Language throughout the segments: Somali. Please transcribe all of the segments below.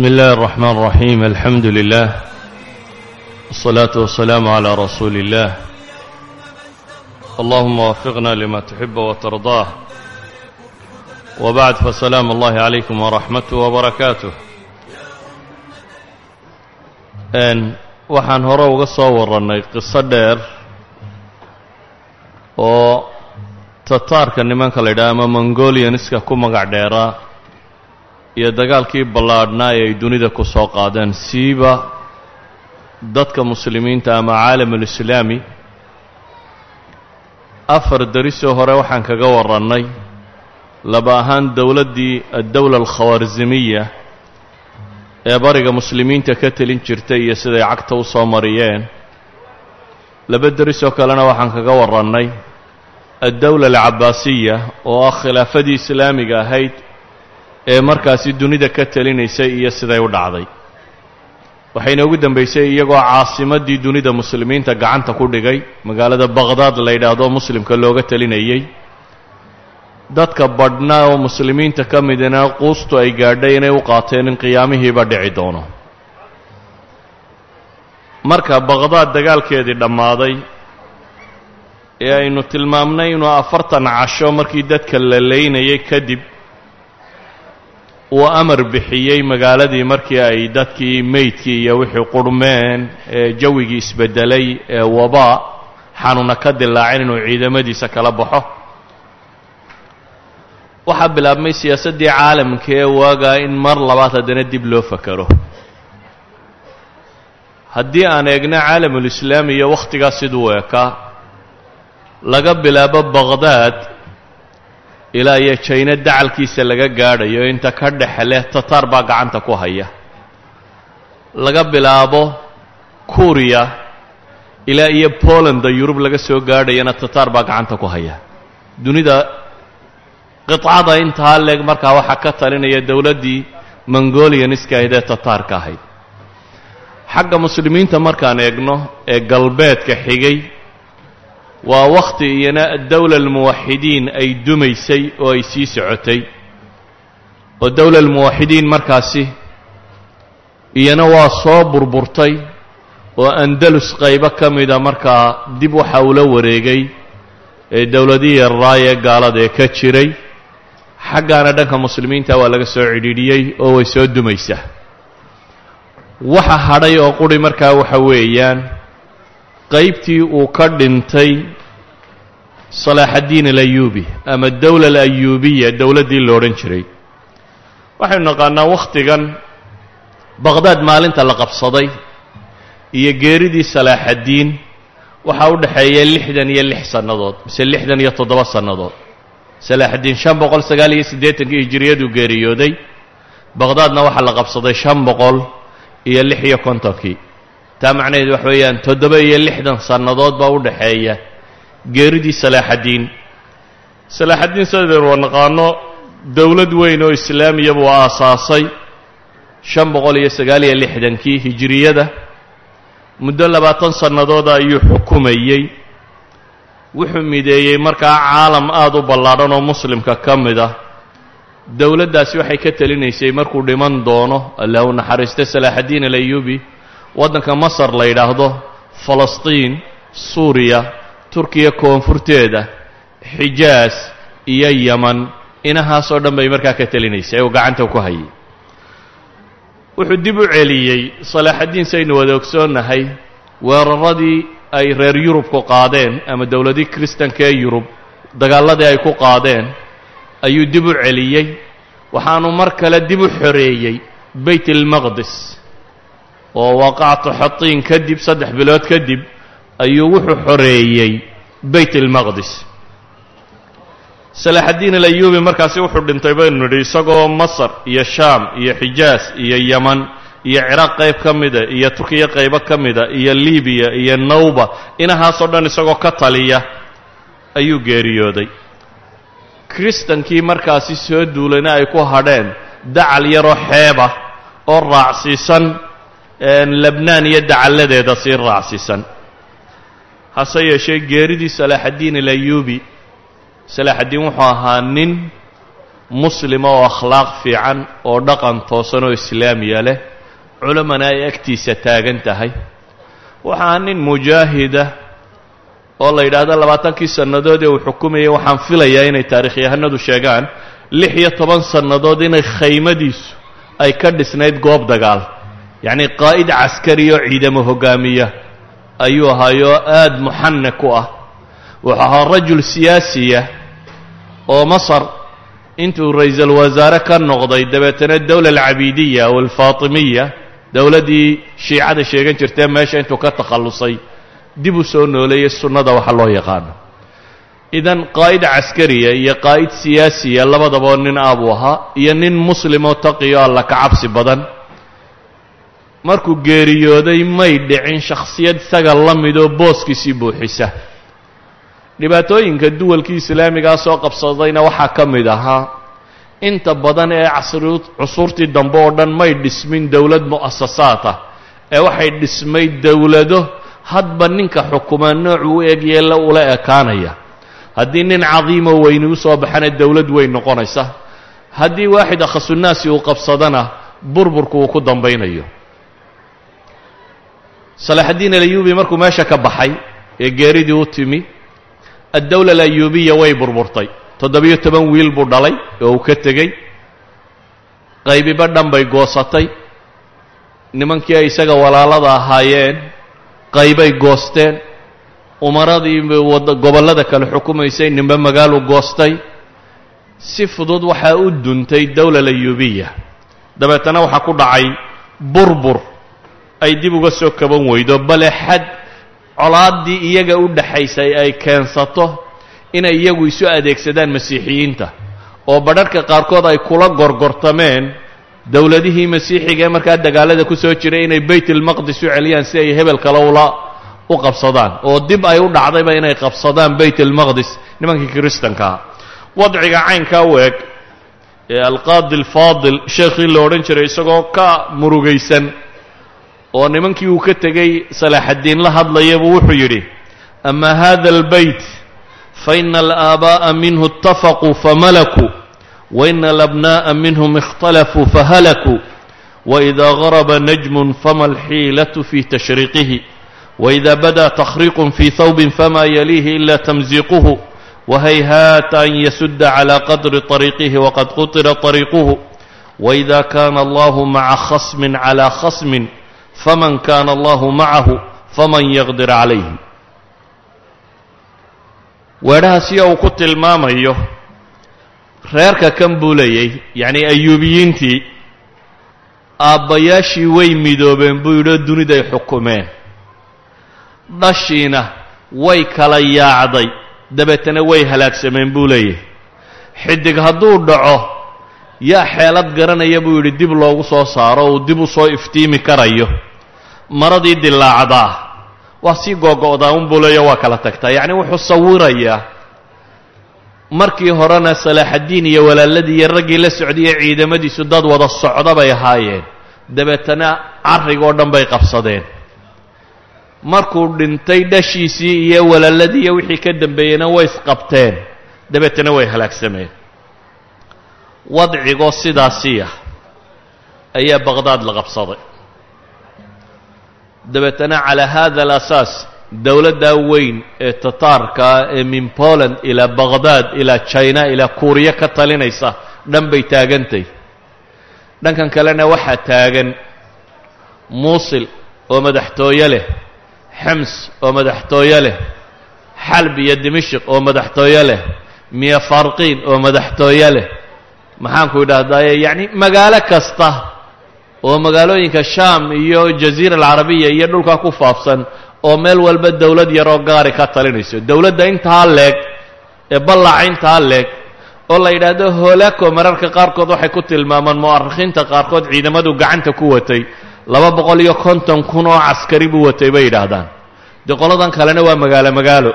بسم الله الرحمن الرحيم الحمد لله والصلاة والسلام على رسول الله اللهم وفقنا لما تحب وترضاه وبعد فسلام الله عليكم ورحمته وبركاته n waxaan hore uga soo warannay qiso dheer oo tataarka nimanka la yidhaha ama mongolianiska ku magac dheeraa iyo dagaalkii ballaadhnaa ee ay dunida ku soo qaadeen siiba dadka muslimiinta ama caalamulislaami afar darisoo hore waxaan kaga warannay laba ahaan dowladdii addowla alkhawaarsimiya ee bariga muslimiinta ka telin jirtay iyo siday cagta u soo mariyeen. Laba derisoo kalena waxaan kaga warannay addowla alcabaasiya oo ah khilaafadii islaamiga ahayd ee markaasi dunida ka telinaysay iyo siday u dhacday. Waxayna ugu dambaysay iyagoo caasimaddii dunida muslimiinta gacanta ku dhigay magaalada baqhdaad la yidhaahdo muslimka looga telinayey dadka badhnaa oo muslimiinta ka midina quustu ay gaadhay inay u qaateen in qiyaamihiiba dhici doono. Marka baqhdaad dagaalkeedii dhammaaday ee aynu tilmaamnay inuu afartan casho markii dadka la leynayay kadib uu amar bixiyey magaaladii markii ay dadkii meydkii iyo wixii qurhmeen ee jawigii isbeddelay ee wabaa xanuuna ka dilaacin inuu ciidamadiisa kala baxo. Waxaa bilaabmay siyaasaddii caalamka ee waagaa in mar labaad haddana dib loo fakero haddii aan eegno caalamulislaami iyo wakhtigaas siduu ekaa laga bilaabo baqhdaad ilaa iyo jayno dacalkiisa laga gaadhayo inta ka dhexe leh tataar baa gacanta ku haya. Laga bilaabo kuriya ilaa iyo bolanda yurub laga soo gaadhayana tataar baa gacanta ku haya. Dunida qicada intaa leeg markaa waxaa ka talinaya dowladdii mongolianiska ahayd ee tataarka ahayd. Xagga muslimiinta markaan eegno ee galbeedka xigay waa wakhti iyana dowla almuwaxidiin ay dumaysay oo ay sii socotay. Oo dowla almuwaxidiin markaasi iyana waa soo burburtay oo andalus qaybo ka mida markaa dib waxa ula wareegay ee dowladihii raay ee gaalada ee ka jiray. Xaggaana dhanka muslimiinta waa laga soo cidhiidhiyey oo way soo dumaysaa. Waxa hadhay oo quri markaa waxa weeyaan qaybtii uu ka dhintay salaaxaddiin alayuubi ama dowla alayuubiya dowladdii lo odhan jiray. Waxaynu naqaanaa wakhtigan baqhdaad maalinta la qabsaday iyo geeridii salaaxaddiin waxaa u dhexeeya lixdan iyo lix sannadood mise lixdan iyo toddoba sannadood. Salaaxaddiin shan boqol sagaal iyo siddeetankii hijiriyaduu geeriyooday. Baqhdaadna waxaa la qabsaday shan boqol iyo lix iyo kontonkii taa macnaheed wax weeyaan toddoba iyo lixdan sannadood baa u dhexeeya geeridii salaaxaddiin salaaxaddiin sidaynu waa naqaano dowlad weyn oo islaamiya buu aasaasay. Shan boqol iyo sagaal iyo lixdankii hijiriyada muddo labaatan sannadooda ayuu xukumayey. Wuxuu mideeyey markaa caalam aada u ballaadhan oo muslimka ka mid ah. Dowladdaasi waxay ka telinaysay markuu dhiman doono allah u naxariistay salaaxaddiin alayuubi waddanka masar la yidhaahdo falastiin suuriya turkiya koonfurteeda xijaas iyo yaman. Inahaasoo dhan bay markaa ka telinaysay oo gacanta ku hayay. Wuxuu dib u celiyey salaaxaddiin saynu wada ogsoonnahay weeraradii ay reer yurubku qaadeen ama dowladii kristanka ee yurub dagaalladii ay ku qaadeen ayuu dib u celiyey. Waxaanu mar kale dib u xoreeyey beyt almaqdis oo waaqacatu xatiin kadib saddex bilood kadib ayuu wuxuu xoreeyey beyt almaqdis salaaxaddiin alayuubi markaasi wuxuu dhintay baynu nidhi isagoo masar iyo shaam iyo xijaas iyo yaman iyo ciraaq qayb ka mida iyo turkiya qaybo ka mida iyo libiya iyo nawba inahaasoo dhan isagoo ka taliya ayuu geeriyooday. Kristankii markaasi soo duulayna ay ku hadheen dacal yaroo xeeba oo raacsiisan lebnaan iyo dacalladeeda sii raacsiisan. Hase yeeshee geeridii salaaxaddiin alayuubi salaaxaddiin wuxuu ahaa nin muslima oo akhlaaq fiican oo dhaqan toosan oo islaamiya leh culamana ay agtiisa taagan tahay. Waxaa nin mujaahida oo la yidhaahdo labaatankii sannadood ee uu xukumayay waxaan filayaa inay taarikhyahanadu sheegaan lix iyo toban sannadood inay khaymadiisu ay ka dhisnayd goob dagaal yacnii qaa'id caskari oo ciidamo hogaamiya. Ayuu ahaayoo aada muxanak ku ah. Wuxuu ahaa rajul siyaasiya oo masar intuu ra'iisul wasaare ka noqday dabeetana dowla alcabiidiya o alfaatimiya dowladdii shiicada sheegan jirtee meesha intuu ka takhallusay. Dib u soo nooleeyey sunnada waxa loo yaqaano. Idan qaa'id caskariya iyo qaa'id siyaasiya labadaba nin aabuu ahaa iyo nin muslimoo taqiyo alla ka cabsi badan markuu geeriyooday may dhicin shakhsiyad isaga la midoo booskiisii buuxisa. Dhibaatooyinka duwalkii islaamigaa soo qabsadayna waxaa ka mid ahaa inta badan ee casri cusuurtii dambe oo dhan may dhismin dowlad mu'asasaad ah. Ee waxay dhismay dowlado hadba ninka xukumaa noocuu u eg yeella ula ekaanaya. Haddii nin cadiimoo weyni u soo baxana dowlad weyn noqonaysa. Haddii waaxid akhasunaasi uu qabsadana burburku uu ku dambaynayo salaaxaddiin alayuubi markuu meesha ka baxay ee geeridii u timi addowla alayuubiya way burburtay. Toddobiyo toban wiil buu dhalay oo uu ka tegey. Qaybiba dhan bay goosatay. Nimankii ay isaga walaalada ahaayeen qaybay goosteen. Umaradii gobollada kale xukumaysay ninba magaalu goostay. Si fudud waxaa u duntay dowla alayuubiya. Dabeetana waxaa ku dhacay burbur ay dib uga soo kaban weydo bale xad colaaddii iyaga u dhaxaysay ay keensato inay iyagu isu adeegsadaan masiixiyiinta oo badharhka qaarkood ay kula gorgortameen dowladihii masiixiga ee markaa dagaalada ku soo jiray inay baytalmaqdis u celiyaan si ay hebel kale ula u qabsadaan oo dib ay u dhacdayba inay qabsadaan baytalmaqdis nimankii kiristankaa wadciga caynkaa u eg ee alqaadi alfaadil sheekhii la odhan jiray isagoo ka murugaysan oo nimankii uu ka tegey salaaxaddiin la hadlayabuu wuxuu yidhi ama hada albeyt faina alaabaa'a minhu itafaquu famalakuu waina alabnaa'a minhum ikhtalafuu fahalakuu waإida garaba najmun fama alxiilatu fi tashriiqihi waإida bada takhriiqun fi hawbin fama yaliihi ila tamziiquhu wahayhaata an yasuda calى qadri طariiqihi waqad qutira طariiquhu waإida kana allahu maca khasmin calى khasmin faman kana allahu macahu faman yaqdir calayhi weedhaha siya uu ku tilmaamayo reerka kan buu leeyay yacnii ayuubiyiintii aabbayaashii way midoobeen buu yidhi oo duniday xukumeen dhashiina way kala yaacday dabeetana way halaagsameen buu leeyahy xidig hadduu dhaco yaa xeelad garanaya buu yidhi dib loogu soo saaro uu dib u soo iftiimi karayo maradii dilaacdaa waa sii googo'daa unbuu leeya waa kala tagtaa. Yacni wuxuu sawirayaa. Markii horena salaaxaddiin iyo walaaladii iyo raggii la socdaiyo ciidamadiisu dad wada socda bay ahaayeen. Dabeetana carrigoo dhan bay qabsadeen. Markuu dhintay dhashiisii iyo walaaladii iyo wixii ka dambeeyeyna way isqabteen. Dabeetana way halaagsameen wadcigoo sidaasiya ayaa baqhdaad la qabsaday dabeetana calaa hada alasaas dowladdaa weyn ee tataarkaa ee min poland ilaa baqhdaad ilaa china ilaa kuuriya ka talinaysa dhan bay taagantay. Dhankan kalena waxaa taagan muusil oo madaxtooye leh xems oo madaxtooye leh xalb iyo dimashik oo madaxtooye leh miyafarqiin oo madaxtooye leh. Maxaanku idhahdaaye yacni magaalo kasta oo magaalooyinka shaam iyo jaziira alcarabiya iyo dhulkaa ku faafsan oo meel walba dowlad yaroo gaari ka talinayso. Dowladda intaa leeg ee ballaca intaa leeg oo la yidhaahdo hoolako mararka qaarkood waxay ku tilmaamaan mu'arikhiinta qaarkood ciidamadu gacanta ku watay. Laba boqol iyo konton kun oo caskari buu watay bay yidhaahdaan. Dee qoladan kalena waa magaalo magaalo.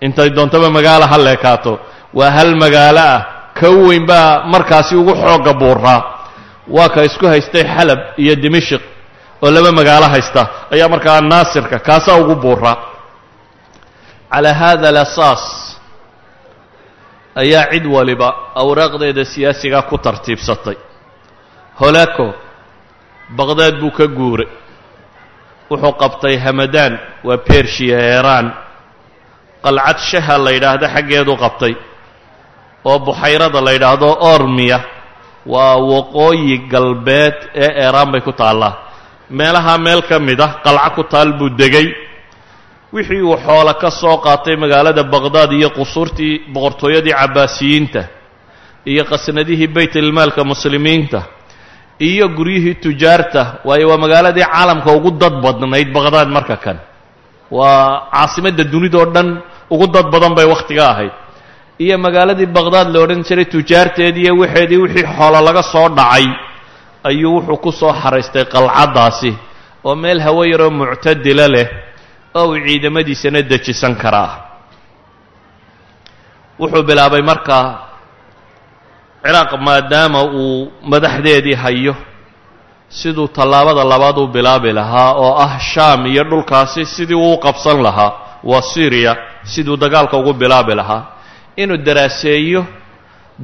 Intay doontaba magaalo ha leekaato. Waa hal magaalo ah. Ka weyn baa markaasi ugu xoogga buuraa waa ka isku haystay xalab iyo dimashik oo laba magaalo haysta. Ayaa markaa naasirka kaasaa ugu buuraa calaa hada alasaas ayaa cid waliba awraaqdeeda siyaasiga ku tartiibsatay. Holaco baqdaad buu ka guuray wuxuu qabtay hamadaan waa bershiya eeraan qalcad shaha la yidhaahdo xaggeedu qabtay. Oo buxayrada la yidhaahdo ormiya waa waqooyi galbeed ee eeraan bay ku taallaa. Meelaha meel ka mid ah qalco ku taal buu degay. Wixii uu xoolo ka soo qaatay magaalada baqdaad iyo qusuurtii boqortooyadii cabbaasiyiinta iyo qasnadihii baytilmaalka muslimiinta iyo guryihii tujaarta waayo waa magaaladii caalamka ugu dad badnayd baqdaad marka kan. Waa caasimadda dunidao dhan ugu dad badan bay wakhtiga ahayd iyo magaaladii baqdaad la odhan jiray tujaarteedii iyo waxeedii wixii xoolo laga soo dhacay ayuu wuxuu ku soo xaraystay qalcaddaasi oo meel hawo yaroo muctadila leh oo uu ciidamadiisana dejisan karaa. Wuxuu bilaabay markaa ciraaq maadaama uu madaxdeedii hayo siduu tallaabada labaad u bilaabi lahaa oo ah shaam iyo dhulkaasi sidii uu u qabsan lahaa waa syriya siduu dagaalka ugu bilaabi lahaa inuu daraaseeyo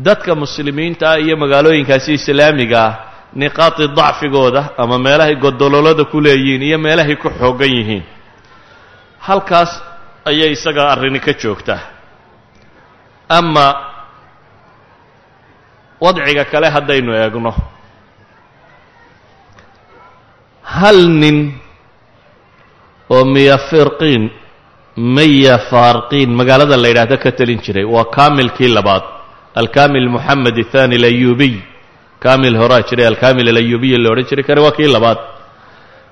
dadka muslimiinta ah iyo magaalooyinkaasi islaamiga ah niqaati dacfigooda ama meelahay godololada ku leeyihiin iyo meelahay ku xoogan yihiin. Halkaas ayay isaga arrini ka joogtaa. Ama wadciga kale haddaynu eegno. Hal nin oo miyafirqiin maya faarqiin magaalada la yidhaahdo ka telin jiray waa kaamilkii labaad. Alkamil moxamed athani alayubiy kamil horaa jiray alkamil alayubiy la odhan jiray kani waa kii labaad.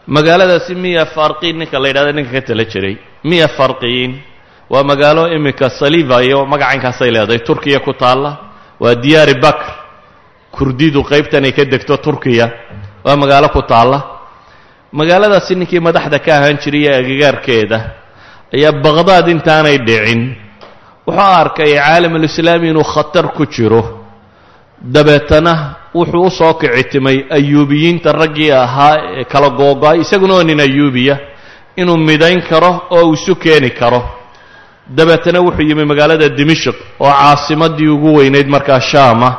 Magaaladaasi miya farqiin ninka la yidhahdo ninka ka tala jiray. Miya farqiin waa magaalo iminka saliva iyo magacaynkaasay leedahay turkiya ku taalla. Waa diyaari bakr kurdidu qaybtan ay ka degto turkiya. Waa magaalo ku taalla. Magaaladaasi ninkii madaxda ka ahaan jiray ee agagaarkeeda ayaa baqdaad intaanay dhicin. Wuxuu arkay caalamulislaami inuu khatar ku jiro. Dabeetana wuxuu u soo kicitimay ayuubiyiinta raggii ahaa ee kala googo-ay isaguna oo nin ayuubiya inuu midayn karo oo uu isu keeni karo. Dabeetana wuxuu yimi magaalada dimishq oo caasimadii ugu weynayd markaa shaama.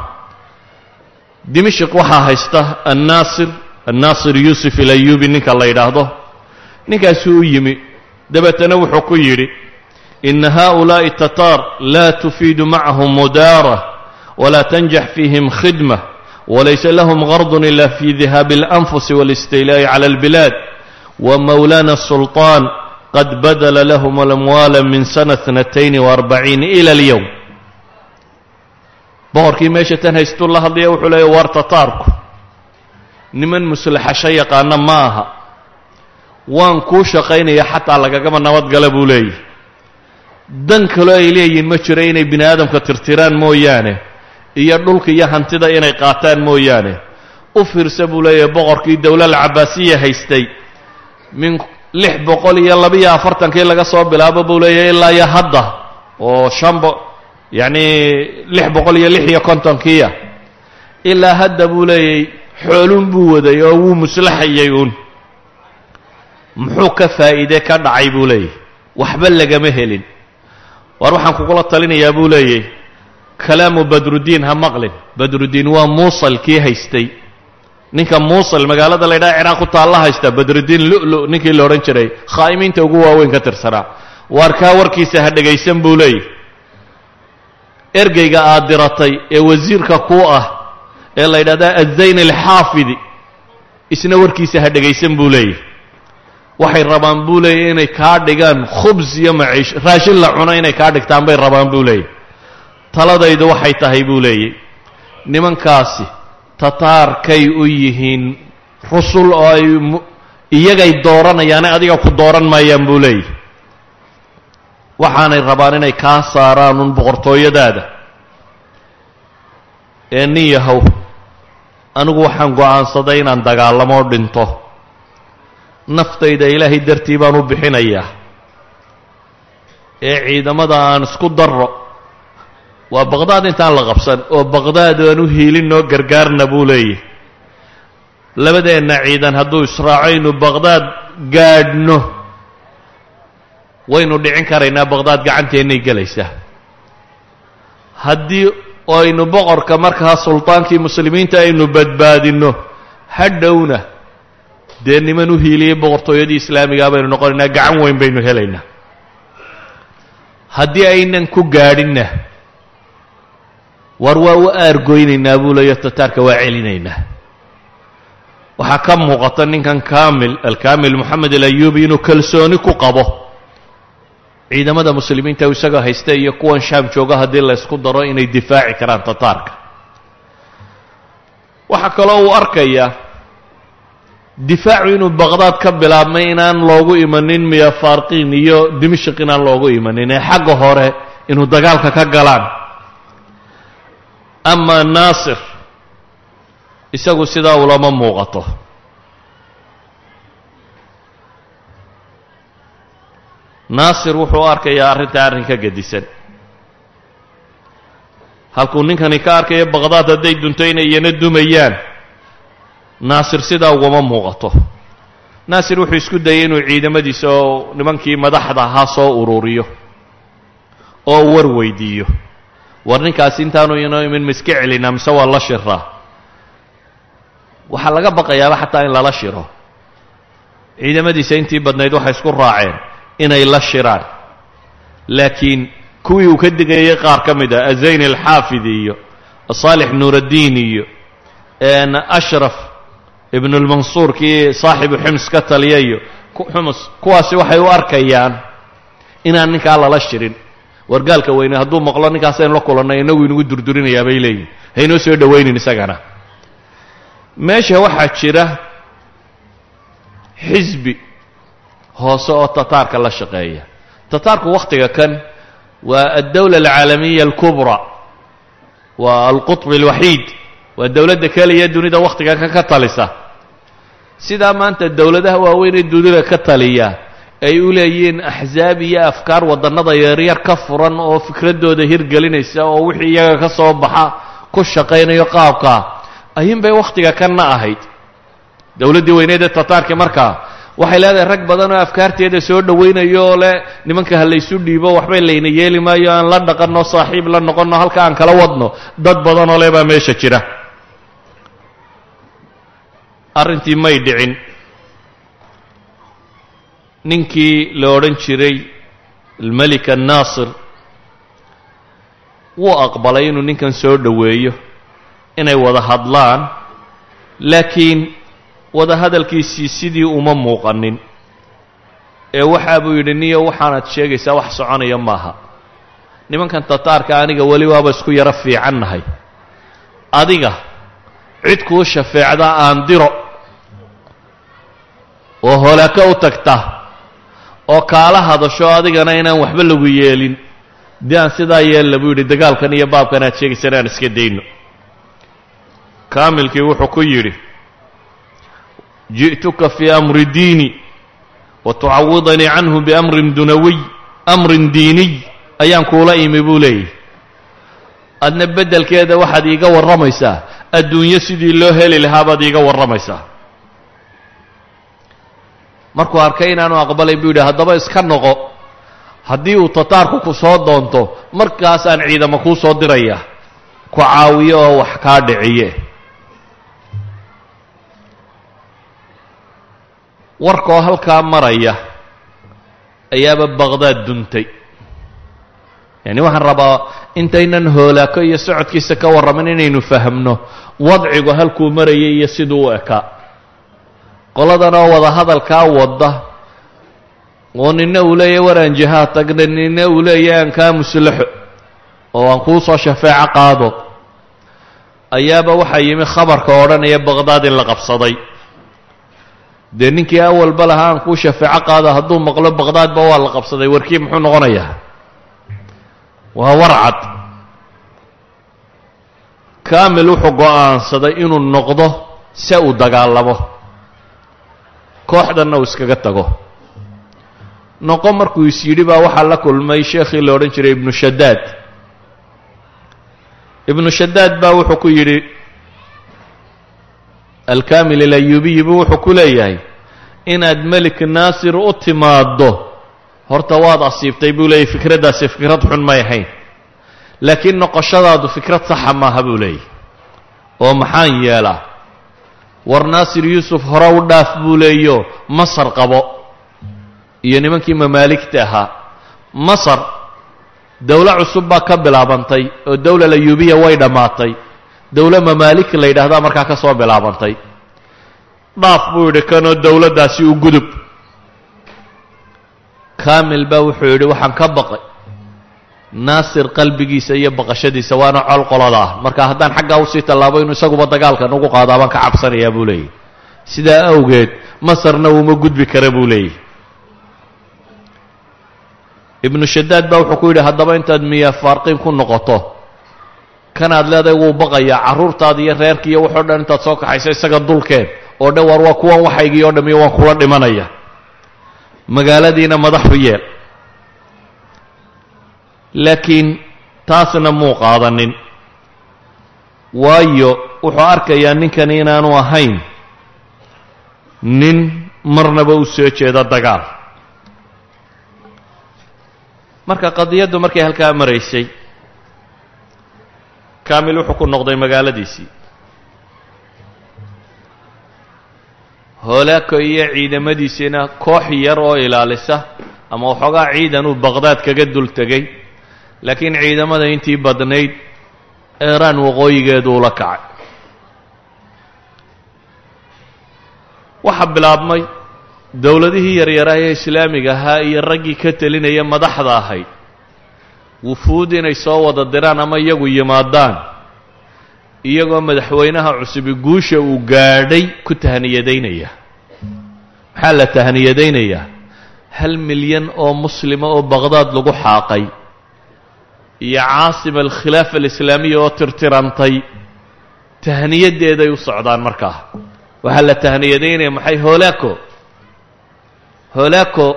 Dimishq waxaa haysta annaasir annaasir yuusuf ilayuubi ninka la yidhaahdo. Ninkaasuu u yimi dabeetana wuxuu ku yidhi ina haؤulaaءi tataar laa tufiidu macahum mudaara walaa tanjax fiihim khidma walaysa lahum gard ila fi dihaabi اlanfusi wاlistiilaa'i clى اlbilaad wmawlana sulطaan qad badla lahm alamwaala min sana اtnatayn وarbaciin ilى اlyowm boqorkii meesha tan haystuu la hadlaya wuxuu leeya war tataarku niman muslaxasho yaqaana ma aha waan kuu shaqaynaya xataa lagagama nabadgala buu leeyahy dan kaloo ay leeyihiin ma jiro inay bini aadamka tirtiraan mooyaane iyo dhulka iyo hantida inay qaataan mooyaane. U fiirsa buu leeyahay boqorkii dowlal cabaasiya haystay. Min lix boqol iyo labiyo afartankii laga soo bilaabo buu leeyahay ilaa iyo hadda oo shanbo yacni lix boqol iyo lix iyo kontonkiiya. Ilaa hadda buu leeyahay xoolun buu waday oo wuu muslaxayay uun muxuu ka faa'iide ka dhacay buu leeyahy waxba lagama helin. War waxaan kugula talinayaa buu leeyahy kalaamu badruddiin ha maqlin. Badruddiin waa muusal kii haystay. Ninka muusal magaalada la ydhaha ciraaq ku taalla haysta badruddiin lu'lu ninkii la odhan jiray khaa'imiinta ugu waaweyn ka tirsanaa. Waar kaa warkiisa ha dhegaysan buu leeyahy ergeyga aad diratay ee wasiirka kuu ah ee la yidhahda azayn alxaafidi isna warkiisa ha dhegaysan buu leeyahy waxay rabaan buu leeyahy inay kaa dhigaan khubs iyo maciish. Raashin la cuno inay kaa dhigtaan bay rabaan buu leeyahy taladaydu waxay tahay buu leeyahy nimankaasi tataarkay u yihiin rusul oo ay iyagay dooranayaane adiga ku dooran maayaan buu leeyahy waxaanay rabaan inay kaa saaraan un boqortooyadaada. Ee nin yahow anigu waxaan go'aansaday inaan dagaalamoo dhinto naftayda ilaahay dartii baan u bixinayaa ee ciidamada aan isku darro. Waa baqdaad intaan la qabsan oo baqdaad aan u hiilinoo gargaarna buu leeyahy labadeenna ciidan hadduu israacaynu baqdaad gaadhno waynu dhicin karaynaa baqdaad gacanteennay gelaysaa. Haddii aynu boqorka markaa sultaankii muslimiinta aynu badbaadinno hadhowna dee niman u hiiliyey boqortooyadii islaamigaa baynu noqonaynaa gacan weyn baynu helaynaa. Haddii aynan ku gaadhinna war waa u aargoynaynaa buu leeyo tataarka waa celinaynaa. Waxaa ka muuqata ninkan kamil alkamil moxamed alayubi inuu kalsooni ku qabo. Ciidamada muslimiinta isagoo haysta iyo kuwan shaam jooga haddii la ysku daro inay difaaci karaan tataarka. Waxaa kaloo uu arkayaa difaacu inuu baqdaad ka bilaabmay inaan loogu imanin miyafarqiin iyo dimashik inaan loogu imanin ee xagga hore inuu dagaalka ka galaan. Ama naasir isagu sidaa ulama muuqato. Naasir wuxuu arkayaa arrinta arrin ka gedisan. Halkuu ninkani ka arkayo baqdaad hadday iyana dumayaan naasir sidaa ugama muuqato. Naasir wuxuu isku dayay inuu ciidamadiisa oo nimankii madaxda ahaa soo ururiyo oo war weydiiyo. War ninkaasi intaanu inoo imin ma iska celinaa mise waa la shiraa waxaa laga baqayaaba xataa in lala shiro. Ciidamadiisa intii badnayd waxay isku raaceen inay la shiraan. Laakiin kuwii uu ka digayay qaar ka mid ah azayn alxaafidi iyo saalix nuuraddiin iyo ashraf ibnu lmansuur kii saaxibu xims ka taliya iyo xumus kuwaasi waxay u arkayaan inaan ninkaa lala shirin. Wargaalka weyne hadduu maqlo ninkaasaynu la kulannay inagu inagu durdurinayaa bay leeyihiin haynoo soo dhowaynin isagana. Meesha waxaa jira xisbi hoose oo tataarka la shaqeeya. Tataarku wakhtiga kan waa addawla alcaalamiya alkubra waa alqutb alwaxiid waa dowladda keliya dunida wakhtigan kan ka talisa sidaa maanta dowladaha waaweyn ee dunida ka taliya ay u leeyihiin axsaab iyo afkaar waddannada yaryar ka furan oo fikraddooda hirgelinaysa oo wixii iyaga ka soo baxa ku shaqaynayo qaabkaa ayuunbay wakhtiga kanna ahayd. Dowladdii weyneed ee tataarki markaa waxay leedahay rag badan oo afkaarteeda soo dhowaynayo oo leh nimanka ha laysu dhiibo waxbay layna yeeli maayo aan la dhaqanno saaxiib la noqonno halka aan kala wadno dad badanoo le baa meesha jira arrintii may dhicin. Ninkii la odhan jiray almelik annaasir wuu aqbalay inuu ninkan soo dhoweeyo inay wada hadlaan laakiin wada hadalkiisii sidii uma muuqanin. Ee waxaa buu yidhi niyo waxaanaad sheegaysaa wax soconaya maaha. Nimankan tataarka aniga weli waaba isku yaro fiicannahay adiga cid kuu shafeecda aan diro oo holaako u tagta oo kaala hadasho adigana inaan waxba lagu yeelin. Dee aan sidaa yeella buu yidhi dagaalkan iyo baabkan aad sheegaysana aan iska dayno kaamilkii wuxuu ku yidhi ji'tuka fii amri diini wa tucawidanii canhu biamrin dunawiy amrin diiniy ayaan kuula imi buu leeyahy adna beddelkeeda waxaad iiga warramaysaa. Adduunyo sidii loo heli lahaa baad iiga warramaysaa markuu arkay inaanu aqbalay buu yidhi haddaba iska noqo. Haddii uu tataarku ku soo doonto markaasaan ciidamo kuu soo diraya. Ku caawiyo oo wax kaa dhiciye. Warkoo halkaa maraya ayaaba baqdaad duntay. Yacni waxaan rabaa intaynan hoolaako iyo socodkiisa ka warramin inaynu fahamno wadcigu halkuu marayay iyo siduu u ekaa qoladanoo wada hadalkaa wadda. Oo nina uu leeyahy war aan jihaad tagna nina uu leeyahy aan kaa muslaxo oo aan kuu soo shafeeco qaado. Ayaaba waxaa yimi khabarka odhanaya baqdaad in la qabsaday. Dee ninkii awalba lahaa aan kuu shafeeco qaado hadduu maqlo baqdaadba waa la qabsaday warkii muxuu noqonayaa? Waa warcad. Kamil wuxuu go'aansaday inuu noqdo se uu dagaalamo kooxdanna uu iskaga tago. Noqo markuu is yidhi baa waxaa la kulmay sheekhii la odhan jiray ibnu shadaad ibnu shadaad baa wuxuu ku yidhi alkamil alayubiyi buu wuxuu ku leeyahay inaad melik naasir u timaaddo horta waad asiibtay buu leeyahy fikraddaasi fikrad xun may ahayn. Laakiin noqoshadaadu fikrad saxa maaha buu leeyahy oo maxaan yeelaa war naasir yuusuf hore u dhaaf buu leeyo masar qabo. Iyo nimankii mamaaligta ahaa. Masar dowlo cusub baa ka bilaabantay oo dowla layuubiya way dhammaatay dowlo mamaalik la yidhaahdaa markaa ka soo bilaabantay. Dhaaf buu yidhi kanoo dowladdaasi u gudub. Kaamil baa wuxuu yidhi waxaan ka baqay naasir qalbigiisa iyo baqashadiisa waana col qolada ah. Marka haddaan xaggaa u sii tallaabo inuu isaguba dagaalka nagu qaado baan ka cabsanayaa buu leeyahy sidaa awgeed masarna uuma gudbi kara buu leeyahy ibnu shadaad baa wuxuu ku yidhi haddaba intaad miya faarqiin ku noqoto kanaad leedahay wuu baqayaa carruurtaada iyo reerki iyo waxoo dhan intaad soo kaxayso isaga dulkeen oo dhan war waa kuwan waxaygii oo dham iyo waan kula dhimanaya. Magaaladiina madaxu yeel laakiin taasna muu qaadanin. Waayo wuxuu arkayaa ninkani inaanu ahayn nin marnaba u soo jeeda dagaal. Marka qadiyaddu markay halkaa maraysay kaamil wuxuu ku noqday magaaladiisii. Hoolaako iyo ciidamadiisiina koox yar oo ilaalisa ama waxoogaa ciidan uu baqhdaad kaga dul tegay laakiin ciidamada intii badnayd eeraan waqooyigeedu ula kacay. Waxaa bilaabmay dowladihii yaryaraa ee islaamiga ahaa iyo raggii ka telinaya madaxda ahayd wufuud inay soo wada diraan ama iyagu yimaadaan iyagoo madaxweynaha cusubi guusha uu gaadhay ku tahaniyadaynaya maxaa la tahaniyadaynayaa hal milyan oo muslima oo baqhdaad lagu xaaqay iyo caasima alkhilaafa alislaamiya oo tirtirantay tahniyadeeday u socdaan markaa. Waxaa la tahniyadaynaya maxay hoolaako hoolaako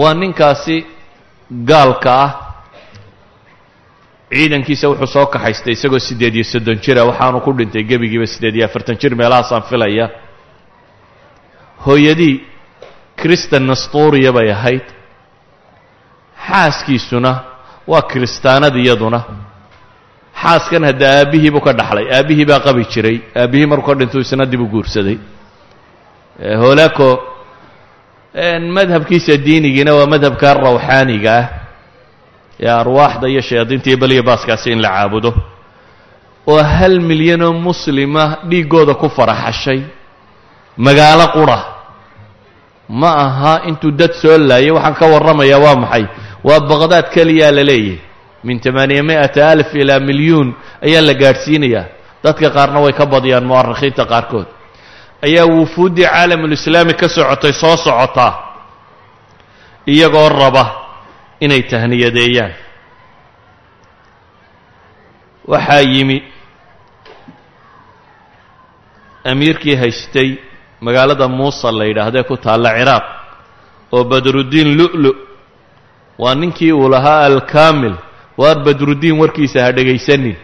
waa ninkaasi gaalka ah. Ciidankiisa wuxuu soo kaxaystay isagoo siddeed iyo soddon jira waxaanu ku dhintay gebigiiba siddeed iyo afartan jir meelahaasaan filaya. Hooyadii kristan nastuuriya bay ahayd xaaskiisuna waa kiristaanad iyaduna. Xaaskan hadda aabbihii buu ka dhaxlay. Aabbihii baa qabi jiray. Aabbihii markuu ka dhintuu isna dib u guursaday. Hoolaako madhabkiisa diinigiina waa madhabka rawxaaniga ah. Ee arwaaxda iyo shayaadiinta iyo beliya baaskaasi in la caabudo. Oo hal milyan oo muslima dhiiggooda ku faraxashay. Magaalo qura. Ma aha intuu dad soo laayay waxaan ka warramayaa waa maxay waa baqhdaad keliyaa la leeyahay. Min tamaaniya mi'ata alif ilaa milyuun ayaa la gaadhsiinayaa dadka qaarna way ka badiyaan mu'arikhiinta qaarkood. Ayaa wufuuddii caalamulislaami ka socotay soo socotaa iyagoo raba inay tahniyadeeyaan. Waxaa yimi amiirkii haystay magaalada muusal la yidhaahdee ku taalla ciraaq oo badruddiin lu'lu waa ninkii uu lahaa alkaamil. Waar badruddiin warkiisa ha dhegaysanin.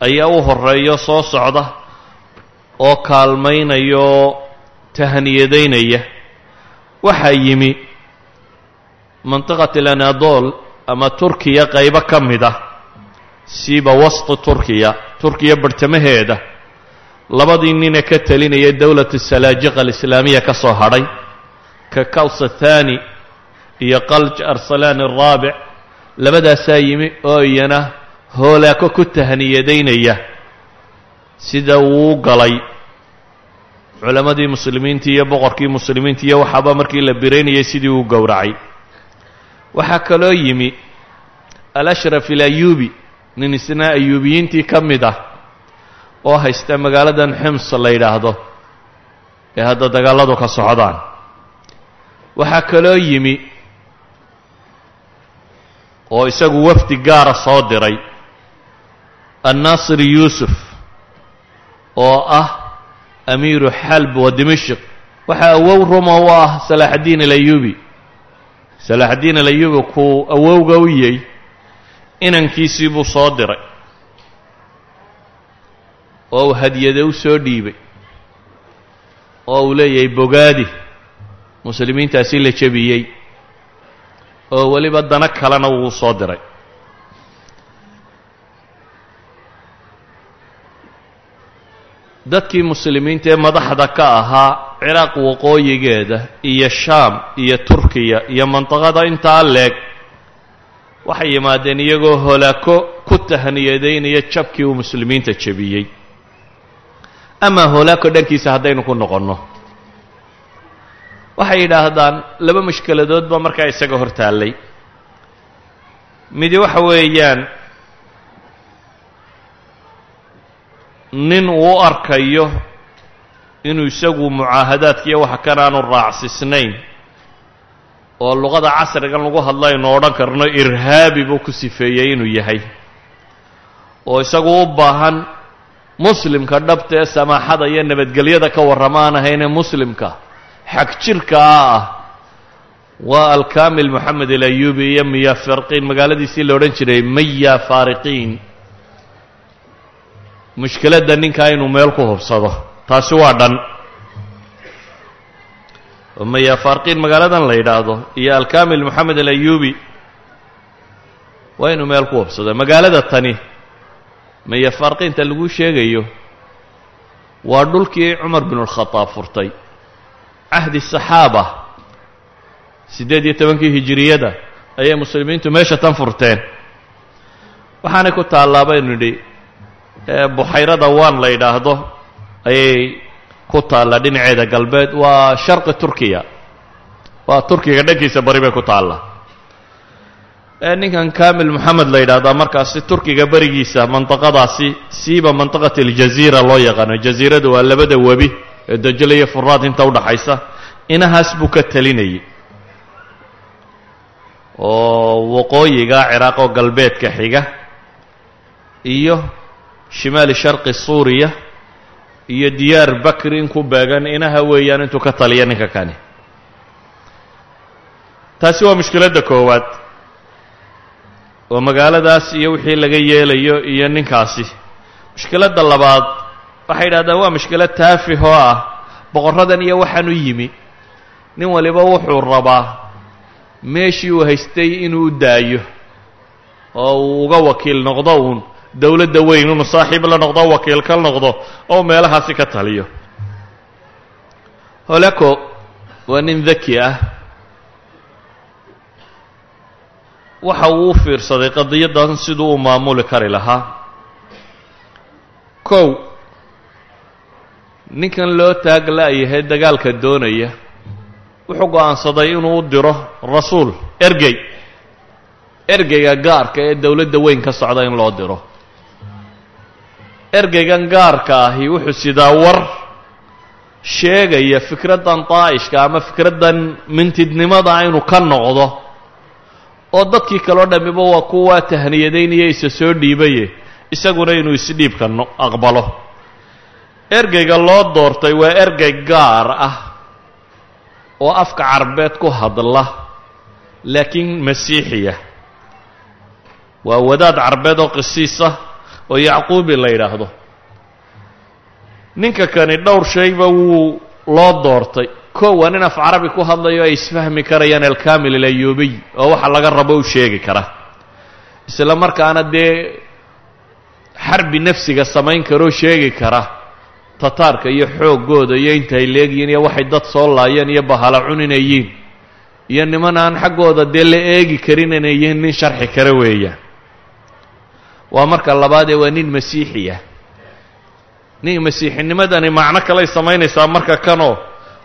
Ayaa u horreeyo soo socda oo kaalmaynayoo tahniyadaynaya. Waxaa yimi mantiqat alanadol ama turkiya qaybo ka mid ah. Siiba wasti turkiya turkiya barhtamaheeda labadii nine ka telinaya dowlat salaajiqa alislaamiya ka soo hadhay ka kawsa thani iyo qalj arsalaan araabic labadaasaa yimi oo iyana hoolaako ku tahniyadaynaya. Sida uu galay. Culammadii muslimiinta iyo boqorkii muslimiinta iyo waxaaba markii la biraynayay sidii uu gowracay. Waxaa kaloo yimi alashraf ilayuubi nin isna ayuubiyiintii ka mid ah oo haysta magaaladan xims la yidhaahdo ee hadda dagaalladu ka socdaan. Waxaa kaloo yimi oo isagu wafdi gaara soo diray annaasir yuusuf oo ah amiiru xalb wa dimashik waxaa awow ruma u ah salaaxaddiin alayuubi. Salaaxaddiin alayuubi kuu awowga u yey inankiisii buu soo diray oo uu hadyade u soo dhiibay oo uu leeyahay bogaadi muslimiintaasi la jebiyey oo weliba dana kalena wuu soo diray. Dadkii muslimiinta ee madaxda ka ahaa ciraaq waqooyigeeda iyo shaam iyo turkiya iyo mandaqada intaa leeg waxay yimaadeen iyagoo holaako ku tahniyadeynaya jabkii uu muslimiinta jebiyey. Amaa holaako dhankiisa haddaynu ku noqonno waxay yidhaahdaan laba mushkiladood baa markaa isaga hor taallay midi waxa weeyaan nin uu arkayo inuu isagu mucaahadaadkiiyo waxa kan aanu raacsisnayn oo luqada casrigan lagu hadlaynu odhan karno irhaabi buu ku sifeeyey inuu yahay. Oo isagu u baahan muslimka dhabta ee samaaxada iyo nabadgelyada ka warrama aan ahaynee muslimka xag jirkaa ah. Waa alkamil moxamed alayubi iyo miya farqiin magaaladiisii la odhan jiray maya faariqiin. Mushkiladda ninkaa inuu meel ku hubsado taasi waa dhan. Maya faariqiin magaaladan la yidhaahdo iyo alkamil moxamed alayubi waa inuu meel ku hubsado. Magaalada tani maya faariqiinta lagu sheegayo waa dhulkii cumar bin اlkhadaab furtay cahdi saxaaba siddeed iyo tobankii hijiriyada ayay muslimiintu meesha tan furteen. Waxaanay ku taallaa baynu nidhi buxayrada waan la yidhaahdo ayay ku taallaa dhinaceeda galbeed. Waa sharqi turkiya. Waa turkiga dhankiisa bari bay ku taallaa ninkan kamil moxamed la yidhaahdaa markaasi turkiga berigiisa mandaqadaasi siiba mandaqat aljaziira loo yaqaano. Jaziirada waa labada webi ee dajle iyo furaad inta udhaxaysa inahaas buu ka telinayay. Oo waqooyiga ciraaq oo galbeedka xiga iyo shimaali sharqi suuriya iyo diyaar bakri in ku beegan inaha weeyaan intuu ka taliya ninka kani. Taasi waa mushkiladda koowaad. Oo magaaladaas iyo wixii laga yeelayo iyo ninkaasi. Mushkiladda labaad waxay yidhahdaan waa mushkilad taafih oo ah. Boqorradan iyo waxaan u yimi. Nin waliba wuxuu rabaa meeshii uu haystay inuu daayo oo uu uga wakiil noqdo uun dowladda weyn inuu saaxiib la noqdo wakiil ka noqdo oo meelahaasi ka taliyo. Holeko waa nin daki ah. Waxa uu u fiirsaday qadiyaddan siduu u maamuli kari lahaa. Kow ninkan loo taag la-yahay dagaalka doonaya wuxuu go'aansaday inuu u diro rasuul ergey. Ergeyga gaarka ee dowladda weyn ka socda in loo diro. Ergeygan gaarka ahi wuxuu sidaa war sheegaya fikraddan daa'ishka ama fikraddan mintidnimada inuu ka noqdo oo dadkii kaloo dhammiba waa kuwaa tahniyadaynaya isa soo dhiibaye isaguna inuu isdhiibka aqbalo ergeyga loo doortay waa ergey gaar ah oo afka carbeed ku hadla laakiin masiixiya. Waa wadaad carbeed oo qisiisa oo yacquubi la yidhaahdo. Ninka kani dhowr shayba wuu loo doortay. Kow waa nin af carabi ku hadlayo ay isfahmi karayaan alkamil alayubiy oo waxa laga rabo u sheegi kara. Isla markaana dee xarbi nafsiga samayn karoo sheegi kara tataarka iyo xooggooda iyo intay leegyihiin iyo waxay dad soo laayeen iyo bahala cun inay yihiin. Iyo niman aan xaggooda dee la eegi karin inay yihiin nin sharxi kara weeyaan waa marka labaadee waa nin masiixi ah. Nin masiixinimadani macno kaley samaynaysaa marka kanoo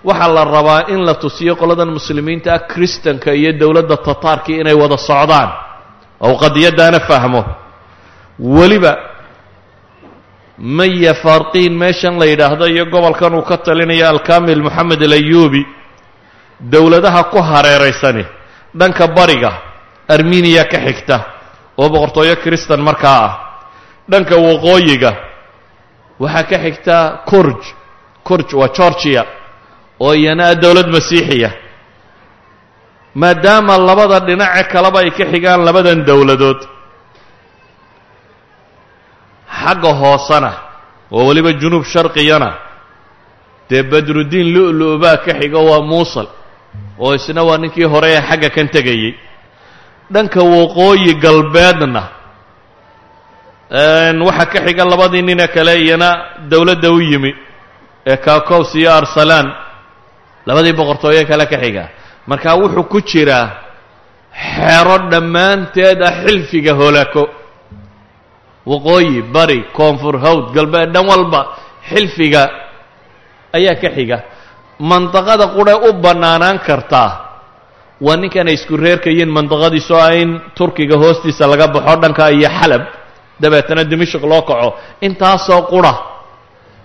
waxaa la rabaa in la tusiyo qoladan muslimiinta ah kristanka iyo dowladda tataarkii inay wada socdaan. Ou qadiyaddaana fahmo. Weliba maya farqiin meeshan la yidhaahdo iyo gobolkan uu ka talinayo alkamil moxamed alayubi dowladaha ku hareeraysani dhanka bariga armeniya ka xigta oo boqortooyo kristan markaa ah dhanka waqooyiga waxaa ka xigta kurj kurj waa georgiya oo iyana ah dowlad masiixiya. Maadaama labada dhinace kaleba ay ka xigaan labadan dowladood xagga hoosena oo weliba junuub sharqiyana. Dee badruddiin lu-lu baa ka xiga waa muusal oo isna waa ninkii hore ee xagga kan tegayey. Dhanka waqooyi galbeedna waxaa ka xiga labadii nine kale iyana dowladda u yimi ee kakows iyo arsalaan labadii boqortooye kale ka xiga. Markaa wuxuu ku jiraa xero dhammaanteed ah xilfiga hoolako waqooyi bari koonfur hawd galbeed dhan walba xilfiga ayaa ka xiga. Mandaqada qudhe u bannaanaan kartaa waa ninkan ay isku reerkayeen mandaqadiisoo ah in turkiga hoostiisa laga baxo dhanka iyo xalab. Dabeetana dimashik loo kaco. Intaasoo qura.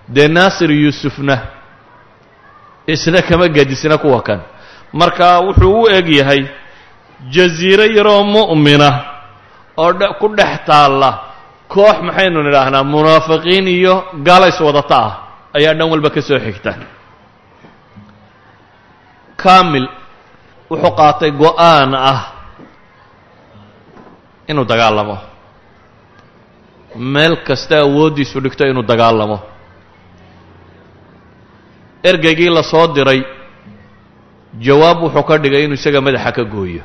Dee naasir yuusufna isna kama gedisna kuwa kan. Marka wuxuu u eg yahay jasiiro yaroo mu'mina oo ku dhex taalla koox maxaynu nidhaahnaa munaafiqiin iyo gaalays wadata ah ayaa dhan walba ka soo xigta. Kamil wuxuu qaatay go'aan ah inuu dagaalamo. Meel kasta awooddiisu dhigto inuu dagaalamo. Ergeygii la soo diray jawaab wuxuu ka dhigay inuu isaga madaxa ka gooyo.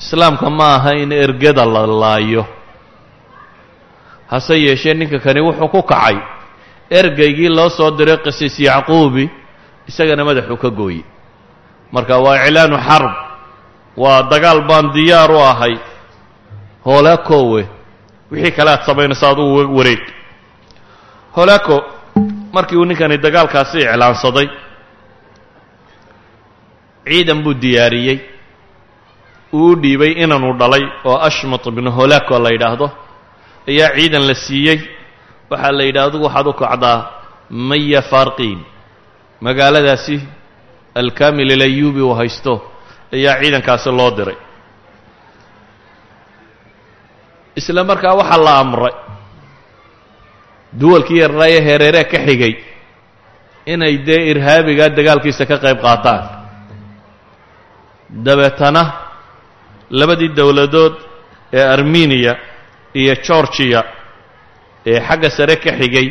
Islaamka ma aha in ergada la laayo hase yeeshee ninka kani wuxuu ku kacay. Ergeygii loo soo diray qisiis yacquubi isagana madaxuu ka gooye marka waa iclaanu xarb waa dagaal baan diyaar u ahay. Hoolaakowe wixii kale aad samaynayso aduu wareeg. Hoolaako markii uu ninkani dagaalkaasi iclaansaday ciidan buu diyaariyey. Uu u dhiibay inanuu dhalay oo ashmat ibnu hoolaako la yidhaahdo ayaa ciidan la siiyey. Waxaa la yidhi adugu waxaad u kacdaa maya farqiin. Magaaladaasi alkamil alayubi uu haysto ayaa ciidankaasi loo diray. Isla markaa waxaa la amray duwalkii yarnaaye hereeree ka xigay inay dee irhaabigaa dagaalkiisa ka qayb qaataan. Dabeetana labadii dowladood ee armeniya iyo georgiya ee xagga sare ka xigay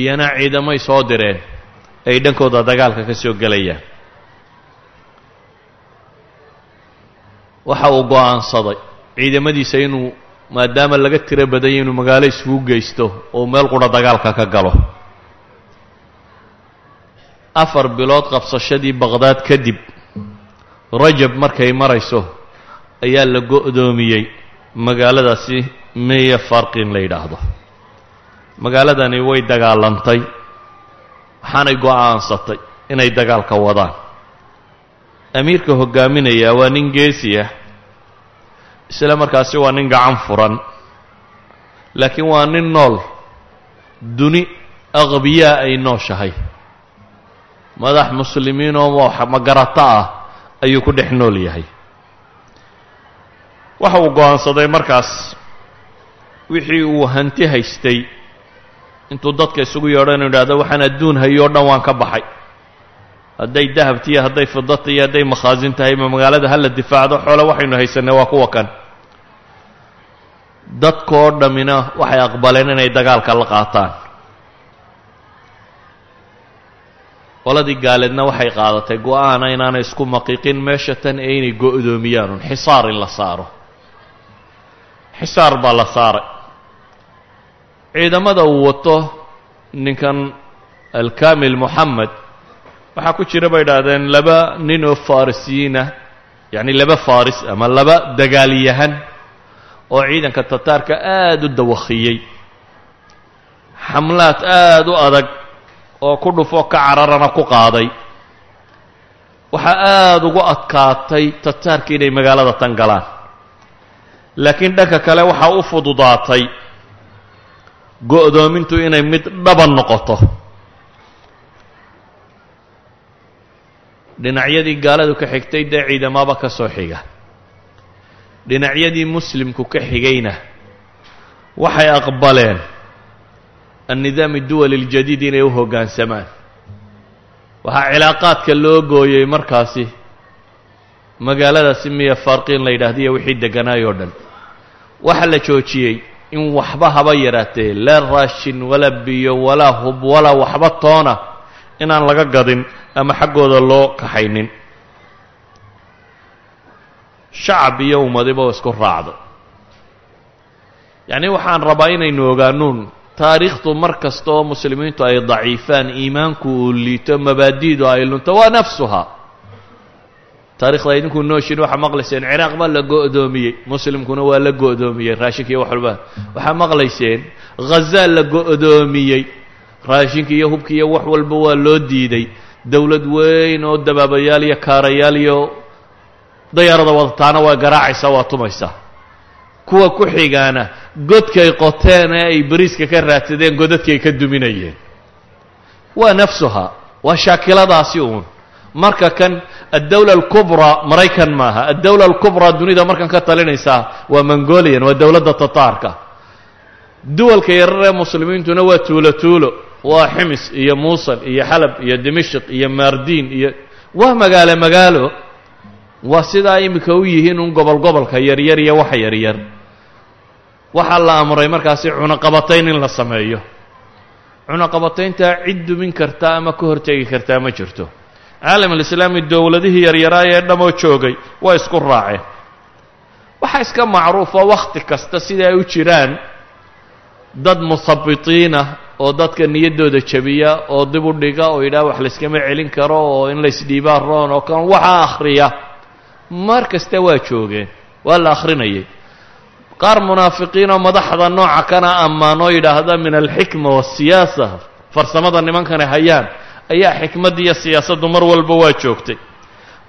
iyana ciidamay soo direen ay dhankooda dagaalka ka soo gelayaan. Waxa uu go'aansaday ciidamadiisa inuu maadaama laga tiro badanya inuu magaalo iskugu geysto oo meel qura dagaalka ka galo. Afar bilood qabsashadii baqhdaad kadib rajab markay marayso ayaa la go'doomiyey magaaladaasi meya farqin la yidhaahdo. Magaaladani way dagaalantay waxaanay go'aansatay inay dagaalka wadaan. Amiirka hoggaaminayaa waa nin geesi ah isla markaasi waa nin gacan furan laakiin waa nin nool. Duni aqbiyaa ay nooshahay. Madax muslimiin oo magarato ah ayuu ku dhex nool yahay waxa uu go'aansaday markaas wixii uu hanti haystay. Intuu dadka isugu yeedho inu idhahdo waxaan adduun hayoo dhan waan ka baxay. Hadday dahabtiiyo hadday fidata iyo hadday makhaasin tahay ma magaalada hala difaacdo xoole waxaynu haysanay waa kuwa kan. Dadkoo dhammina waxay aqbaleen inay dagaalka la qaataan. Qoladii gaaleedna waxay qaadatay go'aana inaanay isku maqiiqin meesha tan ee inay go'doomiyaan xisaar in la saaro xisaar baa la saaray. Ciidamada uu wato ninkan alkamil moxamed waxaa ku jira bay idhaahdeen laba nin oo farisiyiinah yacni laba faris ama laba dagaalyahan oo ciidanka tataarka aada u dawakhiyey. Xamlaad aada u adag oo ku dhufoo ka cararana ku qaaday. Waxaa aada ugu adkaatay tataarka inay magaalada tan galaan laakiin dhanka kale waxaa u fududaatay go'doomintu inay mid dhaban noqoto. Dhinacyadii gaaladu ka xigtay dee ciidamaba ka soo xiga. Dhinacyadii muslimku ka xigayna waxay aqbaleen annidaam duwali اljadiid inay u hoggaansamaan waxaa cilaaqaadka loo gooyey markaasi magaaladaasi miya farqiin la yidhaahdiyo wixii degganaay oo dhan. Waxaa la joojiyey in waxba haba yaraatee laa raashin walaa biyo walaa hub walaa waxba toona inaan laga gadin ama xaggooda loo kaxaynin. Shacab iyo ummadiba isku raacdo. Yacni waxaan rabaa inaynu ogaanuun taariikhdu mar kasta oo muslimiintu ay daciifaan iimaanku uu liito mabaadi'du ay lunto waa nafsuha taarikhda idinku nooshin waxaa maqlayseen. Ciraaq baa la go'doomiyey. Muslimkuna waa la go'doomiyey. Raashinka iyo wax walba waxaa maqlayseen khazaa la go'doomiyey. Raashinka iyo hubka iyo wax walba waa loo diiday. Dowlad weyn oo dabaabayaal iyo kaarayaal iyo dayaarada wadataana waa garaacaysaa waa tumaysaa kuwa ku xigaana godkay qoteen ee ay bariiska ka raadsadeen godadkay ka duminayeen. Waa nafsuha waa shaakiladaasi uun marka kan addawla alkubraa maraykan maaha. Addawla alkubraa dunida markan ka talinaysaa waa mongolian waa dowladda tataarka duwalka yarar ee muslimiintuna waa tuulo tuulo waa ximis iyo muusul iyo xalab iyo dimashik iyo maardiin iyo waa magaalo magaalo. Waa sidaa iminka u yihiin un gobol gobolka yaryar iyo waxa yaryar. Waxaa la amray markaasi cunaqabatayn in la sameeyo. Cunaqabatayntaa cid dumin karta ama ka hortegi kartaa ma jirto caalam alislaami dowladihii yaryaraa ee dhamoo joogay waa isku raaceen waxaa iska macruufa wakhti kasta sida ay u jiraan dad muhabitiinah oo dadka niyaddooda jabiya oo dib u dhiga oo yidhaha wax layskama celin karo oo in laysdhiibaa roon oo kan waxaa akhriya. Mar kasta waa joogeen waa la akhrinayay. Qaar munaafiqiinoo madaxda nooca kana ammaanoo yidhaahda min alxikma waasiyaasa farsamada nimankani hayaan ayaa xikmadda iyo siyaasaddu mar walba waa joogtay.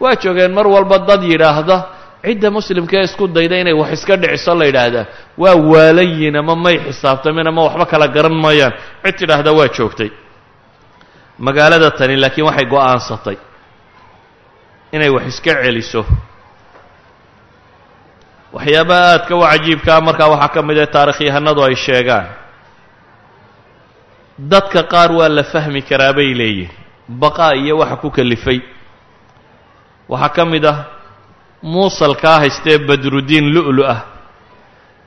Waa joogeen mar walba dad yidhaahda cidda muslimka ee isku dayda inay wax iska dhiciso la yidhaahdaa waa waalayin ama may xisaabtamin ama waxba kala garan maayaan cid tidhaahdaa waa joogtay. Magaalada tani laakiin waxay go'aansatay inay wax iska celiso. Waxyaabaha aadka u cajiibkaa markaa waxaa ka mid ah taarikhyahanadu ay sheegaan dadka qaar waa la fahmi karaa bay leeyihiin baqaa iyo waxa ku kalifay. Waxaa ka mid ah muusalkaa haystee badrudiin lu'lu ah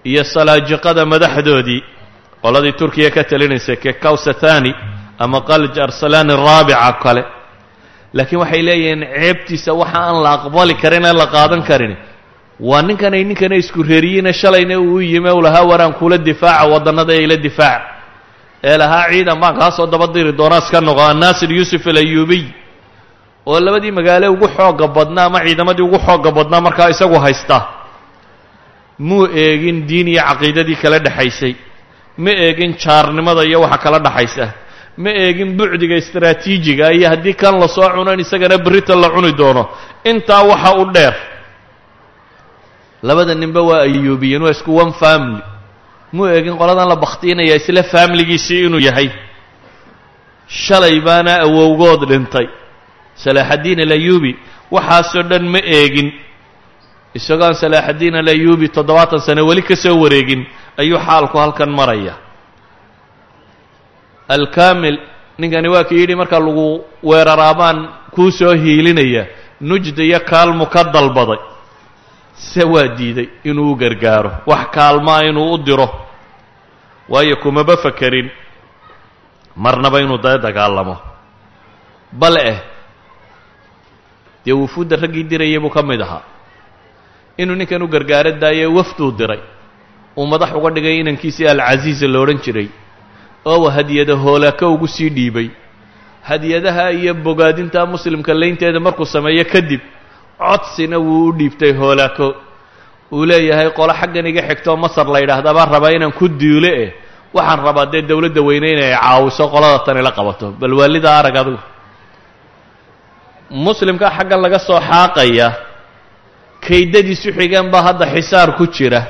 iyo salaajiqada madaxdoodii. Qoladii turkiya ka talinaysay kekawsathani ama qalj arsalani raabica kale. Laakiin waxay leeyihiin ceebtiisa waxa aan la aqbali karin ee la qaadan karin. Waa ninkanay ninkana isku reeriyiine shalayna uu yime u lahaa waraan kula difaaca waddannada ee ila difaaca ee lahaa ciidan baan kaa soo daba diri doonaa iska noqo annaasir yuusuf alayuubiy oo labadii magaale ugu xoogga badnaa ama ciidamadii ugu xoogga badnaa markaa isagu haysta. Muu eegin diin iyo caqiidadii kala dhexaysay ma eegin jaarnimada iyo waxa kala dhexaysa ma eegin bucdiga istraatiijiga iyo haddii kan la soo cuno in isagana berritan la cuni doono. Intaa waxa u dheer labada ninba waa ayuubiyiin waa isku one family muu eegin qoladan la bakhtiinaya isla faamiligiisii inuu yahay. Shalay baana awowgood dhintay. Salaaxaddiin alayuubi waxaasoo dhan ma eegin isagoon salaaxaddiin alayuubi toddobaatan sane weli ka soo wareegin ayuu xaalku halkan maraya. Alkaamil ninkani waa kii yidhi marka lagu weeraraabaan kuu soo hiilinaya nujda iyo kaalmu ka dalbaday se waa diiday inuu u gargaaro wax kaalmaa inuu u diro. Waayo kumaba fakerin marnaba inuu dee dagaalamo. Bal eh dee wufuudda raggii dirayay buu ka mid ahaa. Inuu ninkan u gargaaro daaye wafduu diray. Uu madax uga dhigay inankiisii alcasiiza la odhan jiray oo hadiyada hoolaaka ugu sii dhiibay. Hadiyadaha iyo bogaadinta muslimka laynteeda markuu sameeyo kadib codsina wuu u dhiibtay hoolaako. Uu leeyahay qolo xaggan iga xigtoo masar la yidhaahdaa baan rabaa inaan ku duule eh. Waxaan rabaa dee dowladda weyne inay caawiso qolada tani la qabato. Bal waalidaa arag adigu muslimka xaggan laga soo xaaqaya kaydadiisu xigeen baa hadda xisaar ku jira.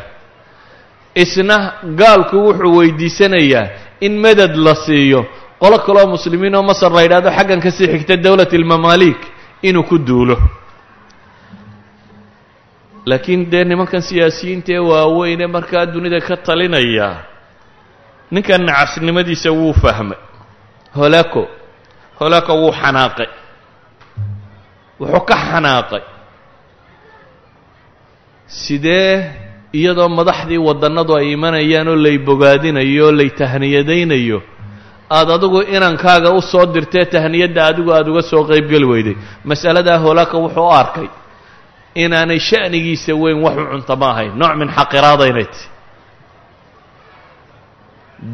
Isna gaalku wuxuu weydiisanayaa in madad la siiyo qolo kaloo muslimiin oo masar la yidhahdo xaggan ka sii xigta dowlat almamaalik inuu ku duulo laakiin dee nimankan siyaasiyiinta ee waaweyne markaa dunida ka talinaya ninkan nacasnimadiisa wuu fahmay. Holaako holaako wuu xanaaqay. Wuxuu ka xanaaqay. Sidee iyadoo madaxdii waddannadu ay imanayaan oo lay bogaadinayo oo lay tahniyadaynayo aada adigu inankaaga u soo dirtee tahniyadda adigu aada uga soo qaybgeli weyday. Mas'aladaa holaaka wuxuu u arkay inaanay sha'nigiisa weyn wax u cunta ma ahayn nooc min xaqiraada inay tahy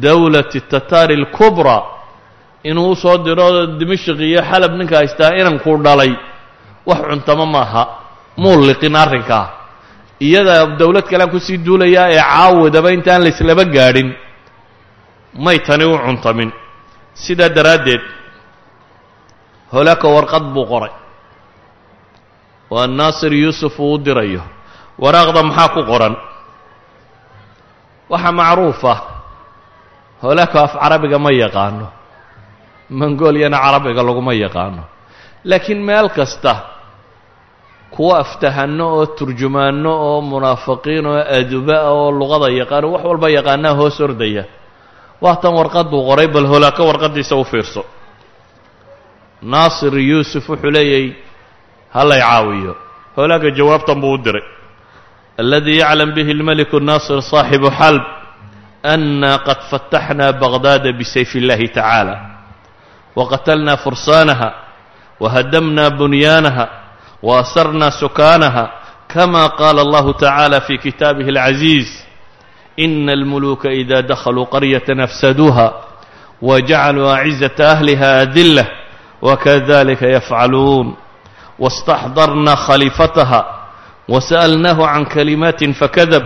dowlati tataari alkubraa inuu u soo diro dimashik iyo xalab ninka haystaa inankuu dhalay wax cuntamo maaha muu liqin arrinkaa iyada dowlad kalean ku sii duulayaa ee caawadaba intaan laislaba gaadhin may tani u cuntamin. Sidaa daraaddeed holaaka warqad buu qoray waa naasir yuusuf uu u dirayo. Waraaqda maxaa ku qoran? Waxaa macruuf ah holaaka af carabiga ma yaqaano. Mongooliyana carabiga laguma yaqaano. Laakiin meel kasta kuwa aftahano oo turjumaano oo munaafiqiin oo aduba oo luqada yaqaano wax walba yaqaanaa hoos ordaya. Waatan warqaduu qoray bal holaaka warqadiisa u fiirso. Naasir yuusuf wuxuu leeyahy halay caawiyo holaaka jawaabtan buu u diray aladii yaclam bihi اlmeliku naasir صaaxibu xalb أna qad fataxna bagdaada bisayf اllahi tacaala waqatalna fursaanaha wahadamna bunyaanaha waasarna sukaanaha kama qaala allahu tacaala fi kitaabihi اlcaziiz ina almuluuka ida dakhaluu qaryata afsaduuha wajacaluu acizaةa ahliha adilah wakadalika yafcaluun واstaxdarna khaliifataha وسألناه عن كلمات فكذب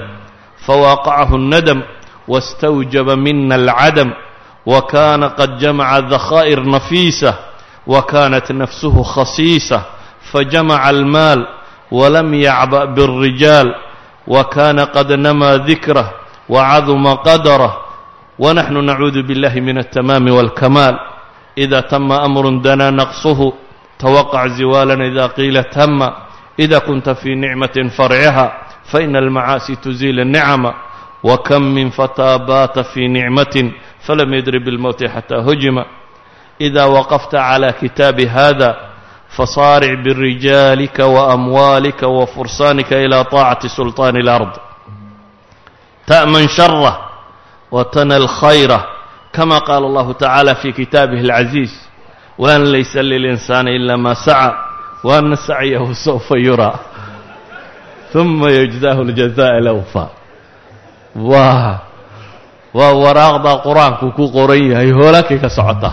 فواقعه الندم واستوجب منا العدم وكان قد جمع ذخائر نفيسة وكانت نفسه خصيصة فجمع المال ولم يعبأ بالرجال وكان قد نمى ذكره وعظم قدره ونحن نعوذ بالله من التمام والكمال إذا تم أمر دنا نقصه توقع زوالا إذا قيل تم إذا كنت في نعمة فرعها فإن المعاصي تزيل النعم وكم من فتى بات في نعمة فلم يدر بالموت حتى هجم إذا وقفت على كتاب هذا فصارع برجالك وأموالك وفرسانك إلى طاعة سلطان الأرض تأمن شره وتنل خيره كما قال الله تعالى في كتابه العزيز وأن ليس للإنسان إلا ما سعى وأن سعيه سوف يرى ثم يجزاه الجزاء الأوفى waa waa waraaqda qur-aanku ku qoran yahay hoolaakay ka socota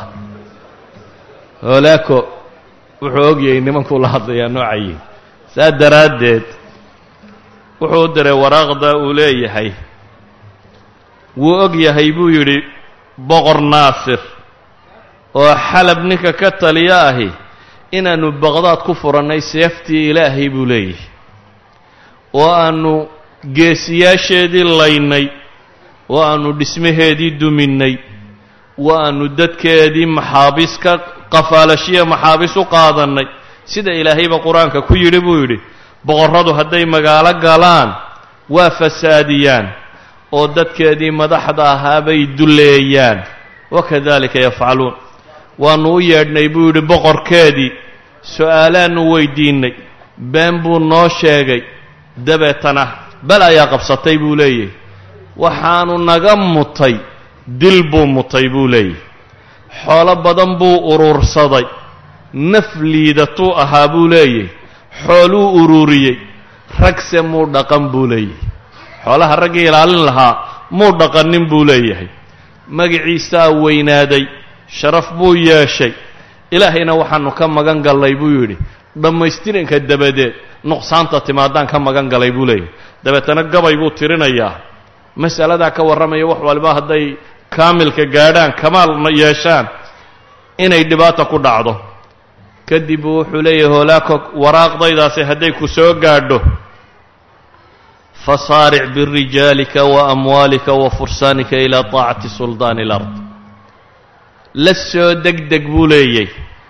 hoolaako wuxuu ogyahay nimankuu la hadlayaa noocayi saa daraaddeed wuxuu u diray waraaqda uu leeyahay wuu og yahay buu yidhi boqor naasir oo xalab ninka ka taliya ahi inaannu baqdaad ku furannay seeftii ilaahay buu leeyahay. Oo aannu geesiyaasheedii laynay oo aannu dhismaheedii duminnay oo aannu dadkeedii maxaabiis ka qafaalashiya maxaabiis u qaadannay. Sida ilaahayba qur'aanka ku yidhi buu yidhi boqorradu hadday magaalo galaan waa fasaadiyaan oo dadkeedii madaxda ahaabay dulleeyaan wakadalika yafcaluun waannu u yeedhnay buu yidhi boqorkeedii su'aalaannu weydiinnay. Been buu noo sheegay dabeetana bal ayaa qabsatay buu leeyahy waxaanu naga mutay dil buu mutay buu leeyahy xoolo badan buu urursaday naf liidatuu ahaa buu leeyahy xooluu ururiyey ragse muu dhaqan buu leeyahay. Xoolaha raggii ilaalin lahaa muu dhaqanin buu leeyahay. Magiciisaa weynaaday sharaf buu yeeshay. Ilaahayna waxaanu ka magan gallay buu yidhi. Dhammaystiranka dabadeed nuqsaanta timaadaan ka magan galay buu leeyahay. Dabeetana gabay buu tirinayaa. Masaladaa ka warramaya wax waliba hadday kaamilka gaadhaan kamaalna yeeshaan inay dhibaata ku dhacdo. Kadib buu wuxuu leeyahay hoolaako waraaqdaydaasi hadday ku soo gaadho fasaaric birijaalika wa amwaalika wa fursaanika ilaa taacati suldaani alard la soo deg deg buu leeyay.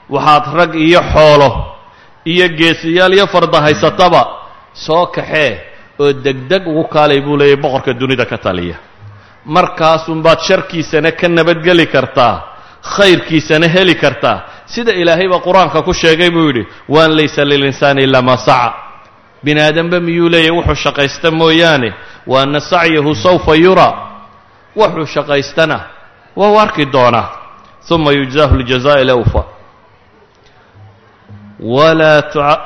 Waxaad rag iyo xoolo iyo geesiyaal iyo farda haysataba soo kaxee oo degdeg ugu kaalay buu leeyahy boqorka dunida ka taliya. Markaasunbaad sharkiisana ka nabadgeli kartaa khayrkiisana heli kartaa. Sida ilaahayba qur'aanka ku sheegay buu yidhi waan laysa lilinsaani ilaa maa saca. Bini aadanba miyuu leeyahy wuxuu shaqaysta mooyaane wa anna sacyahu sawfa yuraa wuxuu shaqaystana waa u arki doonaa yujzaahu ljazaaء alawfa walaa tuca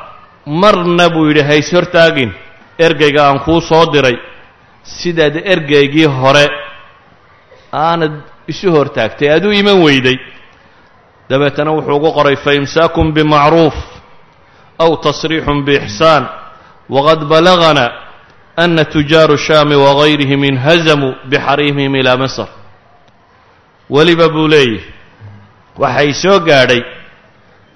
marna buu yidhi hays hortaagin ergeyga aan kuu soo diray sidaad ergeygii hore aanad isu hortaagtay aduu iman weyday dabeetana wuxuu ugu qoray faimsaakun bimacruuf aw tasriixun biixsaan waqad balagana ana tujaaru shaami wagayrihim inhazamuu bixariimihim ilaa masr weliba buu leeyahy waxay soo gaadhay.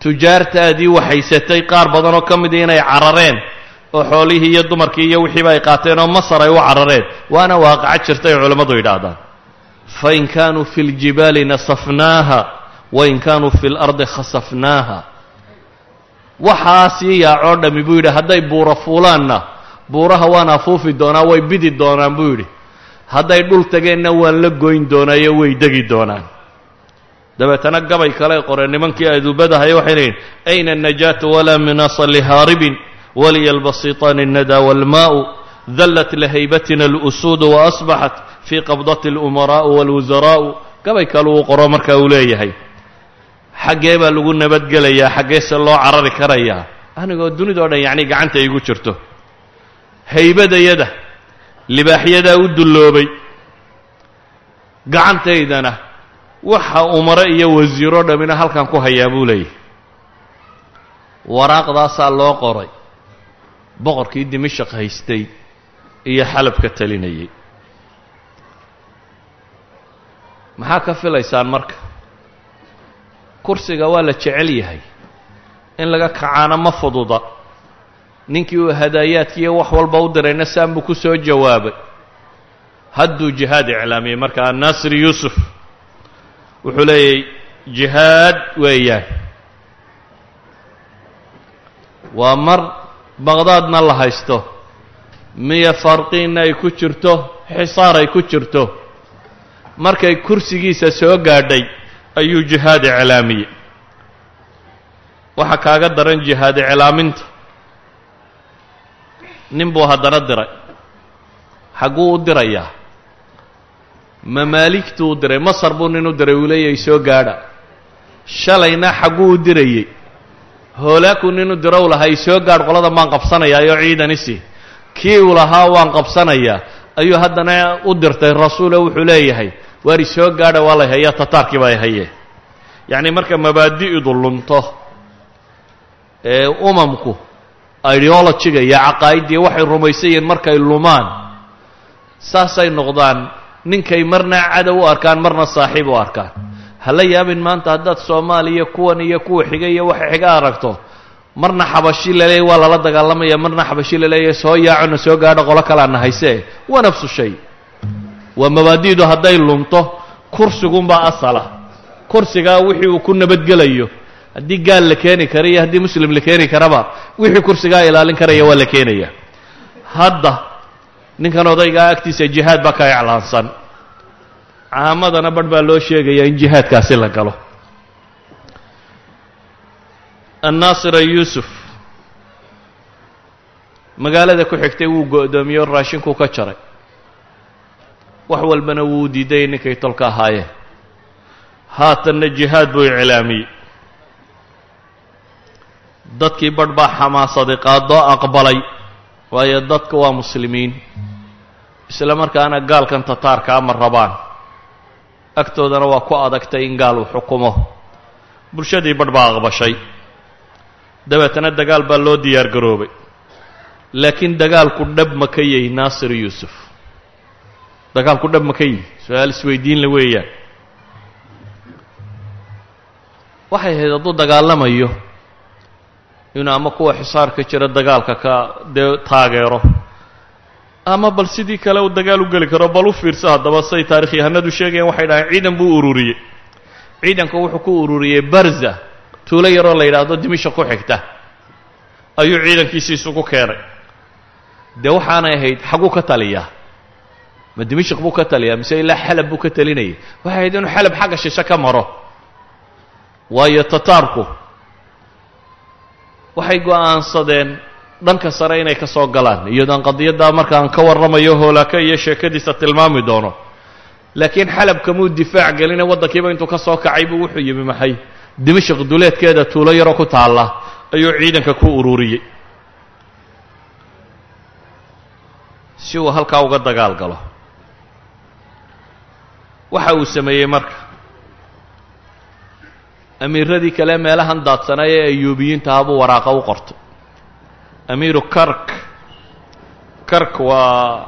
Tujaartaadii waxaysatay qaar badan oo ka mida inay carareen oo xoolihii iyo dumarkii iyo wixiiba ay qaateen oo masar ay u carareen. Waana waaqaco jirta ay culammadu yidhaahdaan. Fain kaanuu fi ljibaali nasafnaaha wain kaanuu fi lardi khasafnaaha. Waxaasii yaacoo dhammi buu yidhi hadday buura fuulaanna buuraha waan afuufi doonaa way bidi doonaan buu yidhi. Hadday dhul tageenna waan la goyn doonaayo way degi doonaan dabeetana gabay kale qoreen nimankii aduubadahay waxay leeyihin ayna الnajaatu walaa minasa lihaaribin waliya albasiطaani الnada wاlmaءu dallat lahaybatina اlusuudu waasbaxat fii qabdati اlumaraءu wاlwusaraa'u gabay kale uu qoro marka uu leeyahay xaggee baa lagu nabadgelayaa xaggeese loo carari karayaa anigoo dunidao dhan yacni gacanta igu jirto haybadayada libaaxyadaa u dulloobay gacantaydana waxa umare iyo wasiiro dhammina halkan ku hayaa buu leeyahay waraaqdaasaa loo qoray. Boqorkii dimashaq haystay iyo xalabka talinayay. Maxaa ka filaysaan marka? Kursiga waa la jecel yahay. In laga kacaano ma fududa. Ninkii uu hadaayaadkiiyo wax walba u dirayna saan buu ku soo jawaabay. Hadduu jihaad iclaamiyey marka annaasir yuusuf wuxuu leeyahy jihaad weeyaan. Waa mar baqdaadna la haysto. Miya farqiinna ay ku jirto xisaar ay ku jirto. Markay kursigiisa soo gaadhay ayuu jihaad iclaamiyey waxaa kaaga daran jihaad iclaaminta. Nin buu haddana diray. Xagguu u dirayaa mamaaligtuu diray? Masar buu nin u diray? Uu leeyahay soo gaadha. Shalayna xagguu u dirayey. Hoolaakuu nin u lahaa soo gaadh qolada baan qabsanayaa oo ciidanisi kii uu lahaa waan qabsanayaa ayuu haddana u dirtay rasuule wuxuu leeyahay. Waar isoo gaadha waa lay hayaa tataarkii baa ay hayee. Yacni marka mabaadi'du lunto ee umamku ideologiga iyo caqaa'idii waxay rumaysan yihiin markay lumaan saasay noqdaan ninkay marna cadow u arkaan marna saaxiib u arkaan. Hala yaabin maanta haddaad soomaaliya kuwan iyo kuwa xiga iyo waxa xiga aragto. Marna xabashi laleeyahy waa lala dagaalamaya marna xabashi la leeyahay soo yaacona soo gaadho qolo kalaana haysee waa nafsu shay. Waa mabaadi'du hadday lunto kursigunbaa asala. Kursigaa wixii uu ku nabadgelayo. Haddii gaal la keeni kara iyo haddii muslim la keeni karaba wixii kursigaa ilaalin karaya waa la keenaya. Hadda ninkan odaygaa agtiisa jihaad baa ka iclaansan. Caamadana barh baa loo sheegayaa in jihaadkaasi la galo. Annaasira yuusuf. Magaalada ku xigtay wuu go'doomiyey oo raashinkuu ka jaray. Wax walbana wuu diiday ninkay tolka ahaayeen. Haatanna jihaad buu iclaamiyey. Dadkii badh baa xamaasaday qaadoo aqbalay waayo dadka waa muslimiin. Isla markaana gaalkan tataarka ama rabaan agtoodana waa ku adagtay in gaal uu xukumo. Bulshadii badh baa aqbashay. Dabeetana dagaal baa loo diyaar garoobay. Laakiin dagaalku dhab ma ka yahy naasir yuusuf. Dagaalku dhab ma ka yihi su'aal isweydiinla weeyaan. Waxay ahayd hadduu dagaalamayo inuu ama kuwa xisaarka jira dagaalka ka dee taageero. Ama bal sidii kale uu dagaal u geli karo bal u fiirso haddaba say taarikh yahanadu sheegayaan waxay dhahaan ciidan buu ururiyey. Ciidanku wuxuu ku ururiyey barza tuulo yaroo la yidhaahdo dimisha ku xigta. Ayuu ciidankiisi isugu keenay. Dee waxaanay ahayd xagguu ka taliyaa ma dimishik buu ka taliyaa mise ilaa xalab buu ka talinayay? Waxay ahayd inuu xalab xagga shishe ka maro. Waayo tataarku waxay go'aansadeen dhanka sare inay ka soo galaan. Iyadoon qadiyaddaa markaan ka warramayo hoolaaka iyo sheekadiisa tilmaami doono. Laakiin xalabkamuu difaac gelina waddankiiba intuu ka soo kacay buu wuxuu yimi maxay? Dimashik duleedkeeda tuulo yaroo ku taalla ayuu ciidanka ku ururiyey. Si uu halkaa uga dagaal galo. Waxa uu sameeyey marka amiiradii kale meelahan daadsanay ee ayuubiyiintaha buu waraaqa u qortay. Amiiru kark. Kark waa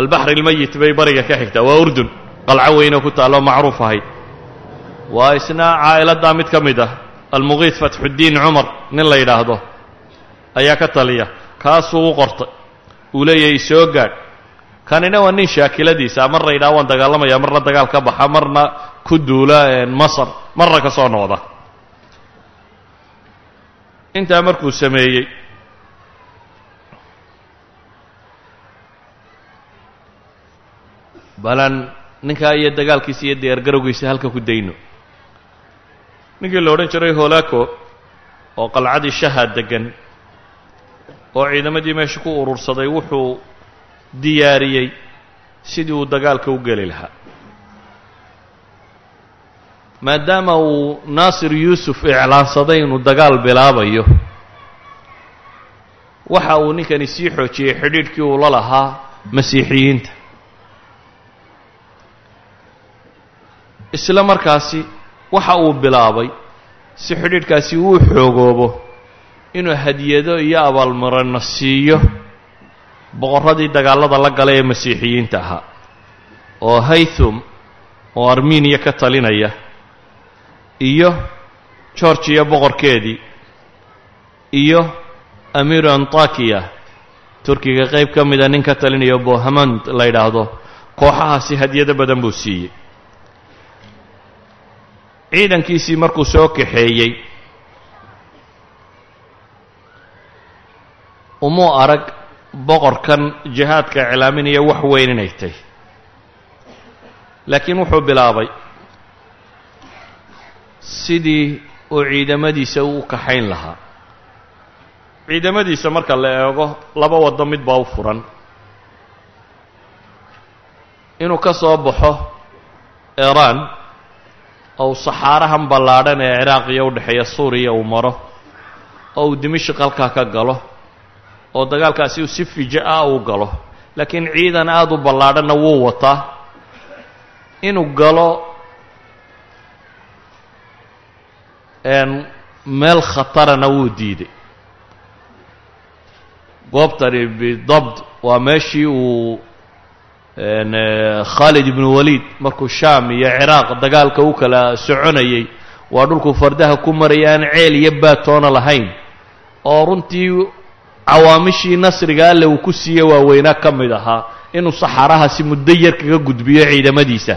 albaxri almayit bay bariga ka xigtaa waa urdun qalco weyne ku taallo macruuf ahayd. Waa isna caa'iladdaa mid ka mid ah almuqiid fatxuddiin cumar nin la yidhaahdo ayaa ka taliya kaasuu u qortay. Uu leeyahay soo gaadh. Kanina waa nin shaakiladiisa marna yidhaha waan dagaalamaya marna dagaal ka baxa marna ku duula masar marna ka soo noqda. Intaa markuu sameeyey balan ninkaa iyo dagaalkiisa iyo diyaargarowgiisa halka ku dayno. Ninkii la odhan jiray holako oo qalcadii shaha deggan oo ciidamadii meesha ku urursaday wuxuu diyaariyey sidii uu dagaalka u geli lahaa maadaama uu naasir yuusuf iclaansaday inuu dagaal bilaabayo. Waxa uu ninkani sii xoojiyey xidhiidhkii uu la lahaa masiixiyiinta. Isla markaasi waxa uu bilaabay si xidhiidhkaasi uu xoogoobo inuu hadiyado iyo abaalmarano siiyo boqorradii dagaallada la gala ee masiixiyiinta ahaa oo haythum oo armeniya ka talinaya iyo georgiya boqorkeedii iyo amiiru antakiya turkiga qayb ka mida nin ka talinaya bohamand la yidhaahdo kooxahaasi hadiyado badan buu siiyey. Ciidankiisii markuu soo kaxeeyey umuu arag boqorkan jihaadka iclaaminaya wax weyn inay tahy laakiin wuxuu bilaabay sidii uu ciidamadiisa u kaxayn lahaa. Ciidamadiisa marka la eego laba waddo mid baa u furan. Inuu ka soo baxo iiraan ou saxaarahan ballaadhan ee ciraaqiya u dhexeeya suuriya uu maro oo uu dimashik halkaa ka galo oo dagaalkaasi si fijo ah uu galo. Laakiin ciidan aada u ballaadhanna wuu wataa. Inuu galo meel khatarana wuu diiday. Goobtani bidabt waa meeshii uu khaalid ibnu waliid markuu shaam iyo ciraaq dagaalka u kala soconayey waa dhulkuu fardaha ku maraya aan ceel iyo baatoona lahayn. Oo runtii cawaamishii nasriga alle uu ku siiye waaweynaa ka mid ahaa inuu saxaarahaasi muddo yar kaga gudbiyo ciidamadiisa.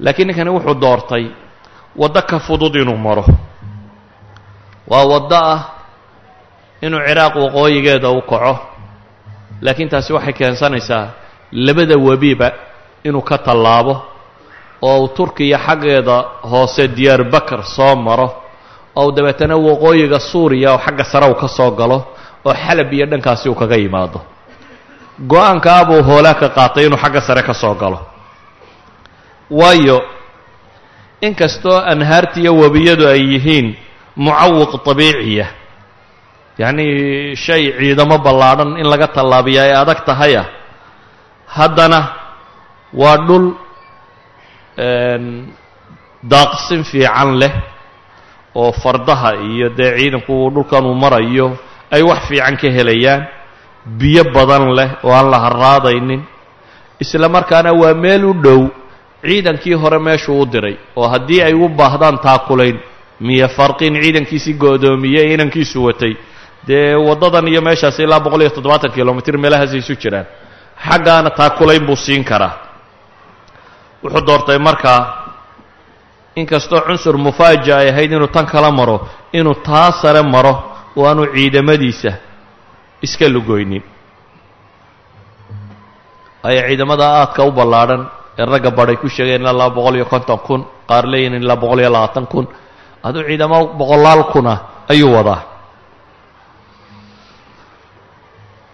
Laakiin ninkani wuxuu doortay waddo ka fudud inuu maro. Waa waddo ah inuu ciraaq waqooyigeeda u kaco. Laakiin taasi waxay keensanaysaa labada webiba inuu ka tallaabo oo uu turkiya xaggeeda hoose diyaar bakar soo maro oo dabeetana waqooyiga suuriya oo xagga sare uu ka soo galo oo xalab iyo dhankaasi uu kaga yimaado. Go'aankaa buu hoolaa ka qaatay inuu xagga sare ka soo galo. Waayo inkastoo anhaartiiyo webiyadu ay yihiin mucawiq tabiiciya yacnii shay ciidamo ballaadhan in laga tallaabiya ay adag tahaya haddana waa dhul daaqsin fiican leh oo fardaha iyo dee ciidanku dhulkan uu marayo ay wax fiican ka helayaan biyo badan leh oo aan la harraadaynin isla markaana waa meel u dhow ciidankii hore meeshuu u diray oo haddii ay u baahdaan taakulayn miyo farqin ciidankiisii go'doomiyey inankiisu watay. Dee waddadan iyo meeshaas ilaa boqol iyo toddobaatan kilomitr meelahaasay isu jiraan. Xaggaana taakulayn buu siin karaa. Wuxuu doortay markaa inkastoo cunsur mufaaja ay ahayd inuu tan kala maro inuu taa sare maro oo aanu ciidamadiisa iska lugoynin aya ciidamada aadka u ballaadhan ee ragga badhay ku sheegeen ilaa laba boqol iyo konton kun qaar leeyihiin ilaa boqol iyo labaatan kun. Aduu ciidamo boqolaal kuna ayuu wadaa.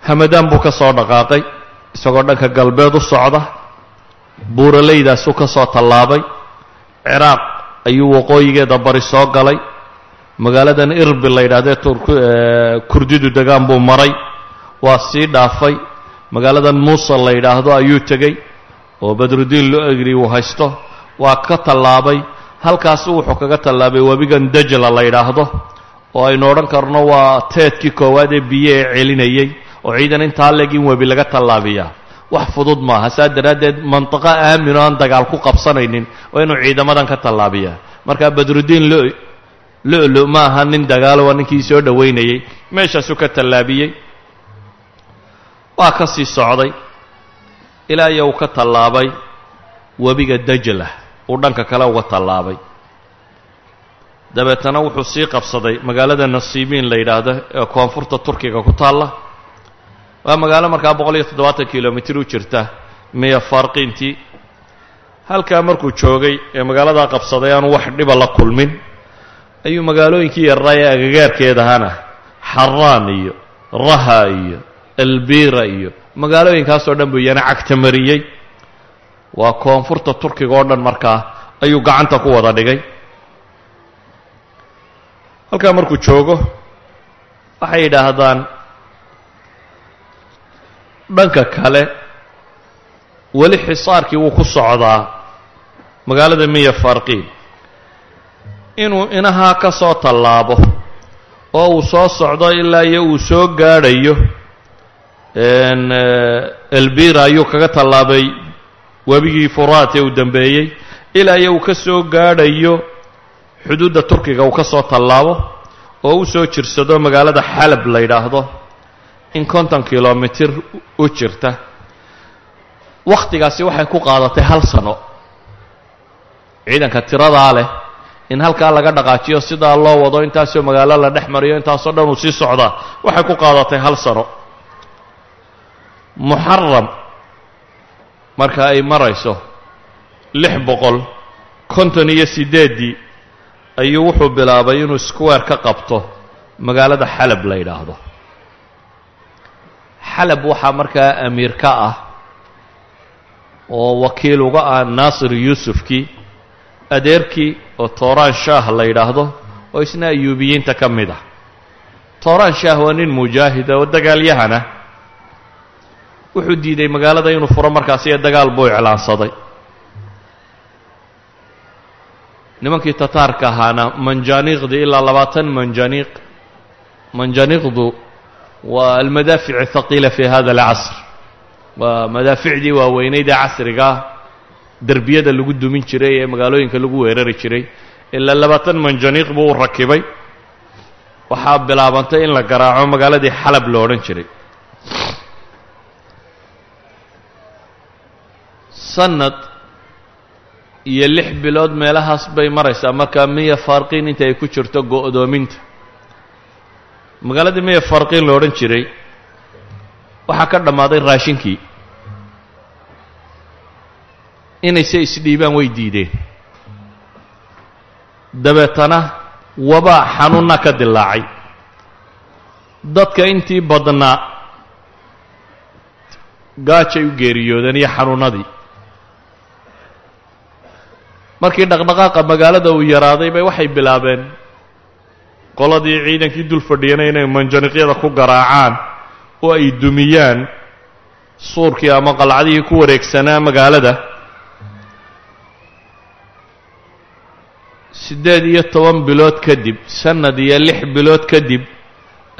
Hamadaan buu ka soo dhaqaaqay isagoo dhanka galbeed u socda buuraleydaasuu ka soo tallaabay. Ciraaq ayuu waqooyigeeda bari soo galay. Magaaladan irbil la yidhahdee kurdidu degaan buu maray. Waa sii dhaafay. Magaaladan muusal la yidhaahdo ayuu tegey oo badrudiin lo'egri uu haysto waa ka tallaabay. Halkaasu wuxuu kaga tallaabay webigan dajla la yidhaahdo oo aynu odhan karno waa teedkii koowaad ee biyo ee celinayey oo ciidan intaa leg in webi laga tallaabiyaa. Wax fudud maaha saa daraaddeed mantiqo aamin oo aan dagaal ku qabsanaynin waa inuu ciidamadan ka tallaabiyaa. Markaa badrudiin lo lo-lo ma aha nin dagaalo waa ninkii soo dhowaynayey meeshaasuu ka tallaabiyey waa ka sii socday ilaa iyo uu ka tallaabay webiga dajla uu dhanka kale uga tallaabay. Dabeetana wuxuu sii qabsaday magaalada nasiibiin la yidhaahdo ee koonfurta turkiga ku taalla. Waa magaalo markaa boqol iyo toddobaatan kilomitir u jirta miya farqiintii halkaa markuu joogay ee magaaladaa qabsaday aanu wax dhiba la kulmin. Ayuu magaalooyinkii yarraa ee agagaarkeedahana xaraan iyo raha iyo elbira iyo magaalooyinkaasoo dhan buu iyana cagta mariyey waa koonfurta turkiga oo dhan markaa ayuu gacanta ku wada dhigay. Halkaa markuu joogo waxay yidhaahdaan dhanka kale weli xisaarkii wuu ku socdaa magaalada miya farqiin. Inuu inahaa ka soo tallaabo oo uu soo socdo ilaa iyo uu soo gaadhayo elbira ayuu kaga tallaabay. Webigii furaat ee uu dambeeyey. Ilaa iyo uu ka soo gaadhayo. Xuduudda turkiga uu ka soo tallaabo. Oo u soo jirsado magaalada xalab la yidhaahdo. In konton kilomitir u jirta. Wakhtigaasi waxay ku qaadatay hal sano. Ciidanka tiradaa leh. In halkaa laga dhaqaajiyo sidaa loo wado intaasoo magaalo la dhex mariyo intaasoo dhan uu sii socdaa. Waxay ku qaadatay hal sano muxaram marka ay marayso lix boqol konton iyo siddeeddii ayuu wuxuu bilaabay inuu square ka qabto magaalada xalab la yidhaahdo. Xalab waxaa markaa amiir ka ah oo wakiil uga ah naasir yuusufkii adeerkii oo tooraan shaah la yidhaahdo oo isna ayuubiyiinta ka mid ah. Tooraan shaah waa nin mujaahida oo dagaalyahana wuxuu diiday magaalada inuu furo markaasi ee dagaal buu iclaansaday nimankii tataarka ahaana manjaaniiqdii ilaa labaatan manjaaniiq manjaaniiqdu waa almadaafic athaqiila fi hada alcasr. Waa madaaficdii waaweyneyd ee casrigaa derbiyada lagu dumin jiray ee magaalooyinka lagu weerari jiray. Ilaa labaatan manjaniiq buu u rakibay. Waxaa bilaabantay in la garaaco magaaladii xalab lo odhan jiray sanad iyo lix bilood meelahaas bay maraysaa. Markaa miya farqiin inta ay ku jirto go'doominta. Magaaladii miya farqiin lo odhan jiray waxaa ka dhammaaday raashinkii inayse isdhiibaan way diideen. Dabeetana wabaa xanuunna ka dilaacay dadka intii badnaa gaajay u geeriyoodeen iyo xanuunnadii markii dhaqdhaqaaqa magaalada uu yaraaday bay waxay bilaabeen. Qoladii ciidankii dul fadhiyana inay manjaniqyada ku garaacaan oo ay dumiyaan suurkii ama qalcadihii ku wareegsanaa magaalada. Siddeed iyo toban bilood kadib sannad iyo lix bilood kadib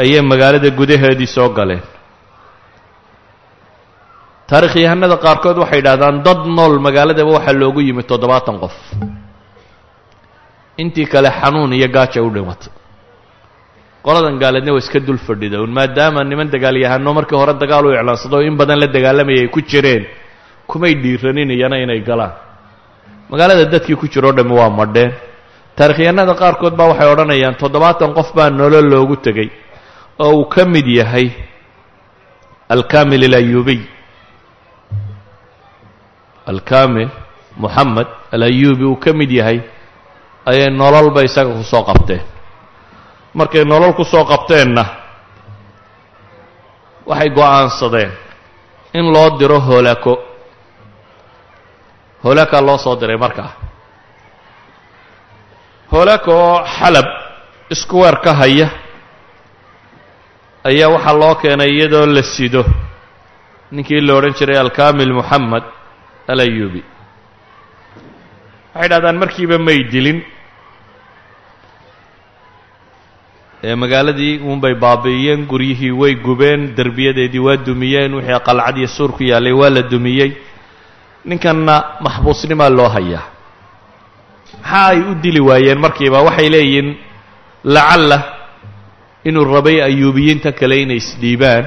ayay magaalada gudaheedii soo galeen taarikhyahanada qaarkood waxay yidhahdaan dad nool magaaladaba waxaa loogu yimid toddobaatan qof. Intii kale xanuun iyo gaaja u dhimatay qoladan gaaleedna waa iska dul fadhida un maadaama niman dagaalyahano markii hore dagaal u iclaansado in badan la dagaalamayay ay ku jireen kumay dhiiraninayana inay galaan. Magaalada dadkii ku jiro o dhammi waa madheen taarikhyahanada qaarkood baa waxay odhanayaan toddobaatan qof baa nolol loogu tegey oo uu ka mid yahay alkamil alayubiy alkamil moxamed alayubi uu ka mid yahay ayay nololba isaga ku soo qabteen. Markay nolol ku soo qabteenna waxay go'aansadeen in loo diro hoolako hoolaka loo soo diray markaa hoolaka oo xalab iskuweer ka haya ayaa waxaa loo keenay iyadoo la sido. Ninkii la odhan jiray alkamil moxamed alayubi waxay dhahdaan markiiba may dilin. Ee magaaladii uunbay baabi'iyeen guryihii way gubeen derbiyadeedii waa dumiyeen wixii qalcad iyo suur ku yaallay waa la dumiyey. Ninkanna maxbuusnimaa loo hayaa. Maxaa ay u dili waayeen markiiba? Waxay leeyihiin lacalla inuu rabay ayuubiyiinta kale inay isdhiibaan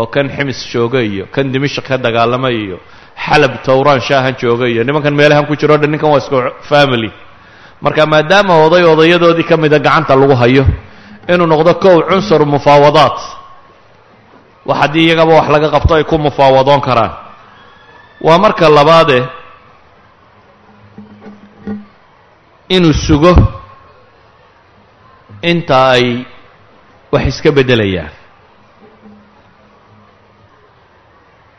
oo kan ximis jooga iyo kan dimishq ka dagaalama iyo xalab towraan shaahan jooga iyo nimankan meelahan ku jiro o dhan ninkan waa isku family. Marka maadaama oday odayadoodii ka mida gacanta lagu hayo inuu noqdo kow cunsur mufaawadaat. Wax haddii iyagaba wax laga qabto ay ku mufaawadoon karaan. Waa marka labaade inuu sugo inta ay wax iska beddelayaan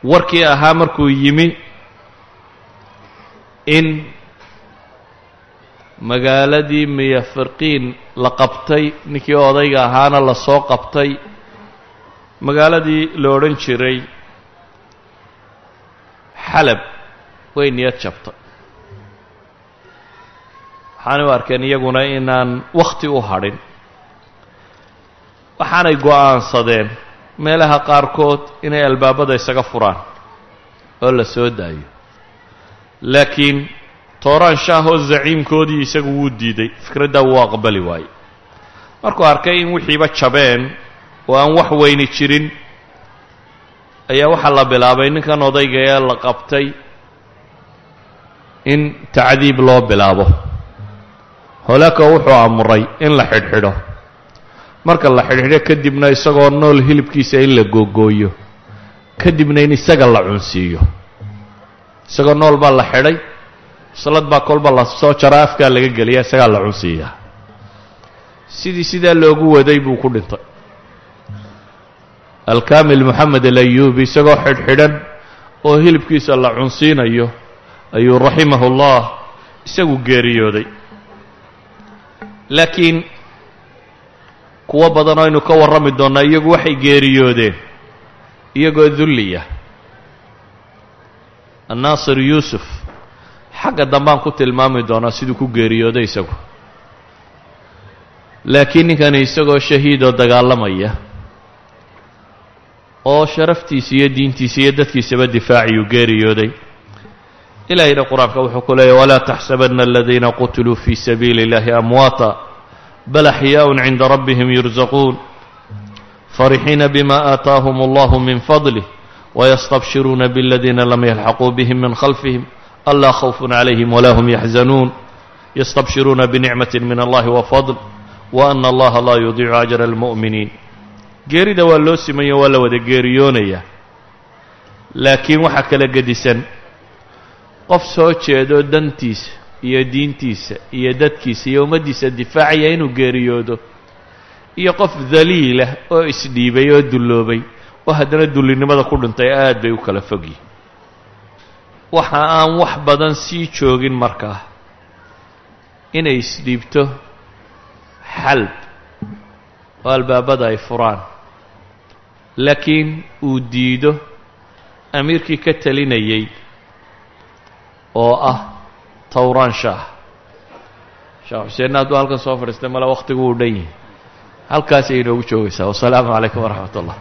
warkii ahaa markuu yimi in magaaladii miyafirqiin la qabtay ninkii odayga ahaana la soo qabtay magaaladii la odhan jiray xalab way niyad jabtay waxaanay u arkeen iyaguna inaan wakhti u hadhin waxaanay go'aansadeen meelaha qaarkood inay albaabada isaga furaan oo la soo daayo. Laakiin tooraan shaahoo zaciimkoodii isagu wuu diiday. Fikraddaa wuu aqbali waaye markuu arkay in wixiiba jabeen oo aan wax weyni jirin ayaa waxaa la bilaabay. Ninkan odayga ee la qabtay in tacdiib loo bilaabo. Holaaka wuxuu amuray in la xidhxidho marka la xidhxidho kadibna isagoo nool hilibkiisa in la googooyo kadibna in isaga la cunsiiyo. Isagoo nool baa la xidhay slad baa kolba la soo jara afkaa laga geliya isagaa la cunsiiyaa. Sidii sidaa loogu waday buu ku dhintay. Alkamil moxamed alayubi isagoo xidhxidhan oo hilibkiisa la cunsiinayo ayuu raximahu اllah isagu geeriyooday. Laakiin kuwo badan oo ka warrami doonnaa iyagu waxay geeriyoodeen iyagoo dulliya. Annaasir yuusuf xagga dambaan ku tilmaami doonaa siduu ku geeriyooday isagu. Laakiin ninkani isagoo shahiidoo dagaalamaya oo sharaftiisa iyo diintiisa iyo dadkiisaba difaaciyuu geeriyooday. Ilaahayna qur'aanka wuxuu ku leeyahy walaa taxsabana aladiina qutiluu fii sabiili اllahi amwaata bal axyaaءun cinda rabbihim yurzaquun farixiina bima aataahum allahu min fadlih wayastabshiruuna bladiina lam yalxaquu bihim min khalfihim alaa khawfun calayhim walaa hum yaxzanuun yastabshiruuna binicmati min allahi wafadl wa ana allaha laa yudiicu ajra almu'miniin geerida waa loo simayo waa la wada geeriyoonayaa. Laakiin waxaa kala gedisan. Qof soo jeedo dantiisa iyo diintiisa iyo dadkiisa iyo ummaddiisa difaacaya inuu geeriyoodo iyo qof daliilah oo isdhiibay oo dulloobay oo haddana dullinimada ku dhintay aad bay u kala fogyihin waxa aan wax badan sii joogin markaa inay isdhiibto xalb oo albaabada ay furaan. Laakiin uu diido amiirkii ka talinayay oo ah towraan shaah sheekh xuseenna hadduu halkan soo fadhiistay male wakhtigu wuu dhan yihi halkaas ayay inoogu joogaysaa. Wasalaamu calaykum waraxmat ullah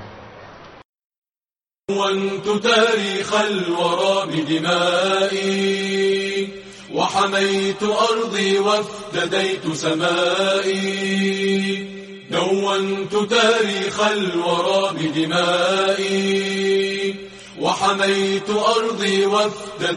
ونت تاريخ الورى بدمائي وحميت أرضي وافتديت سمائي دونت تاريخ الورى بدمائي وحميت أرضي وافتديت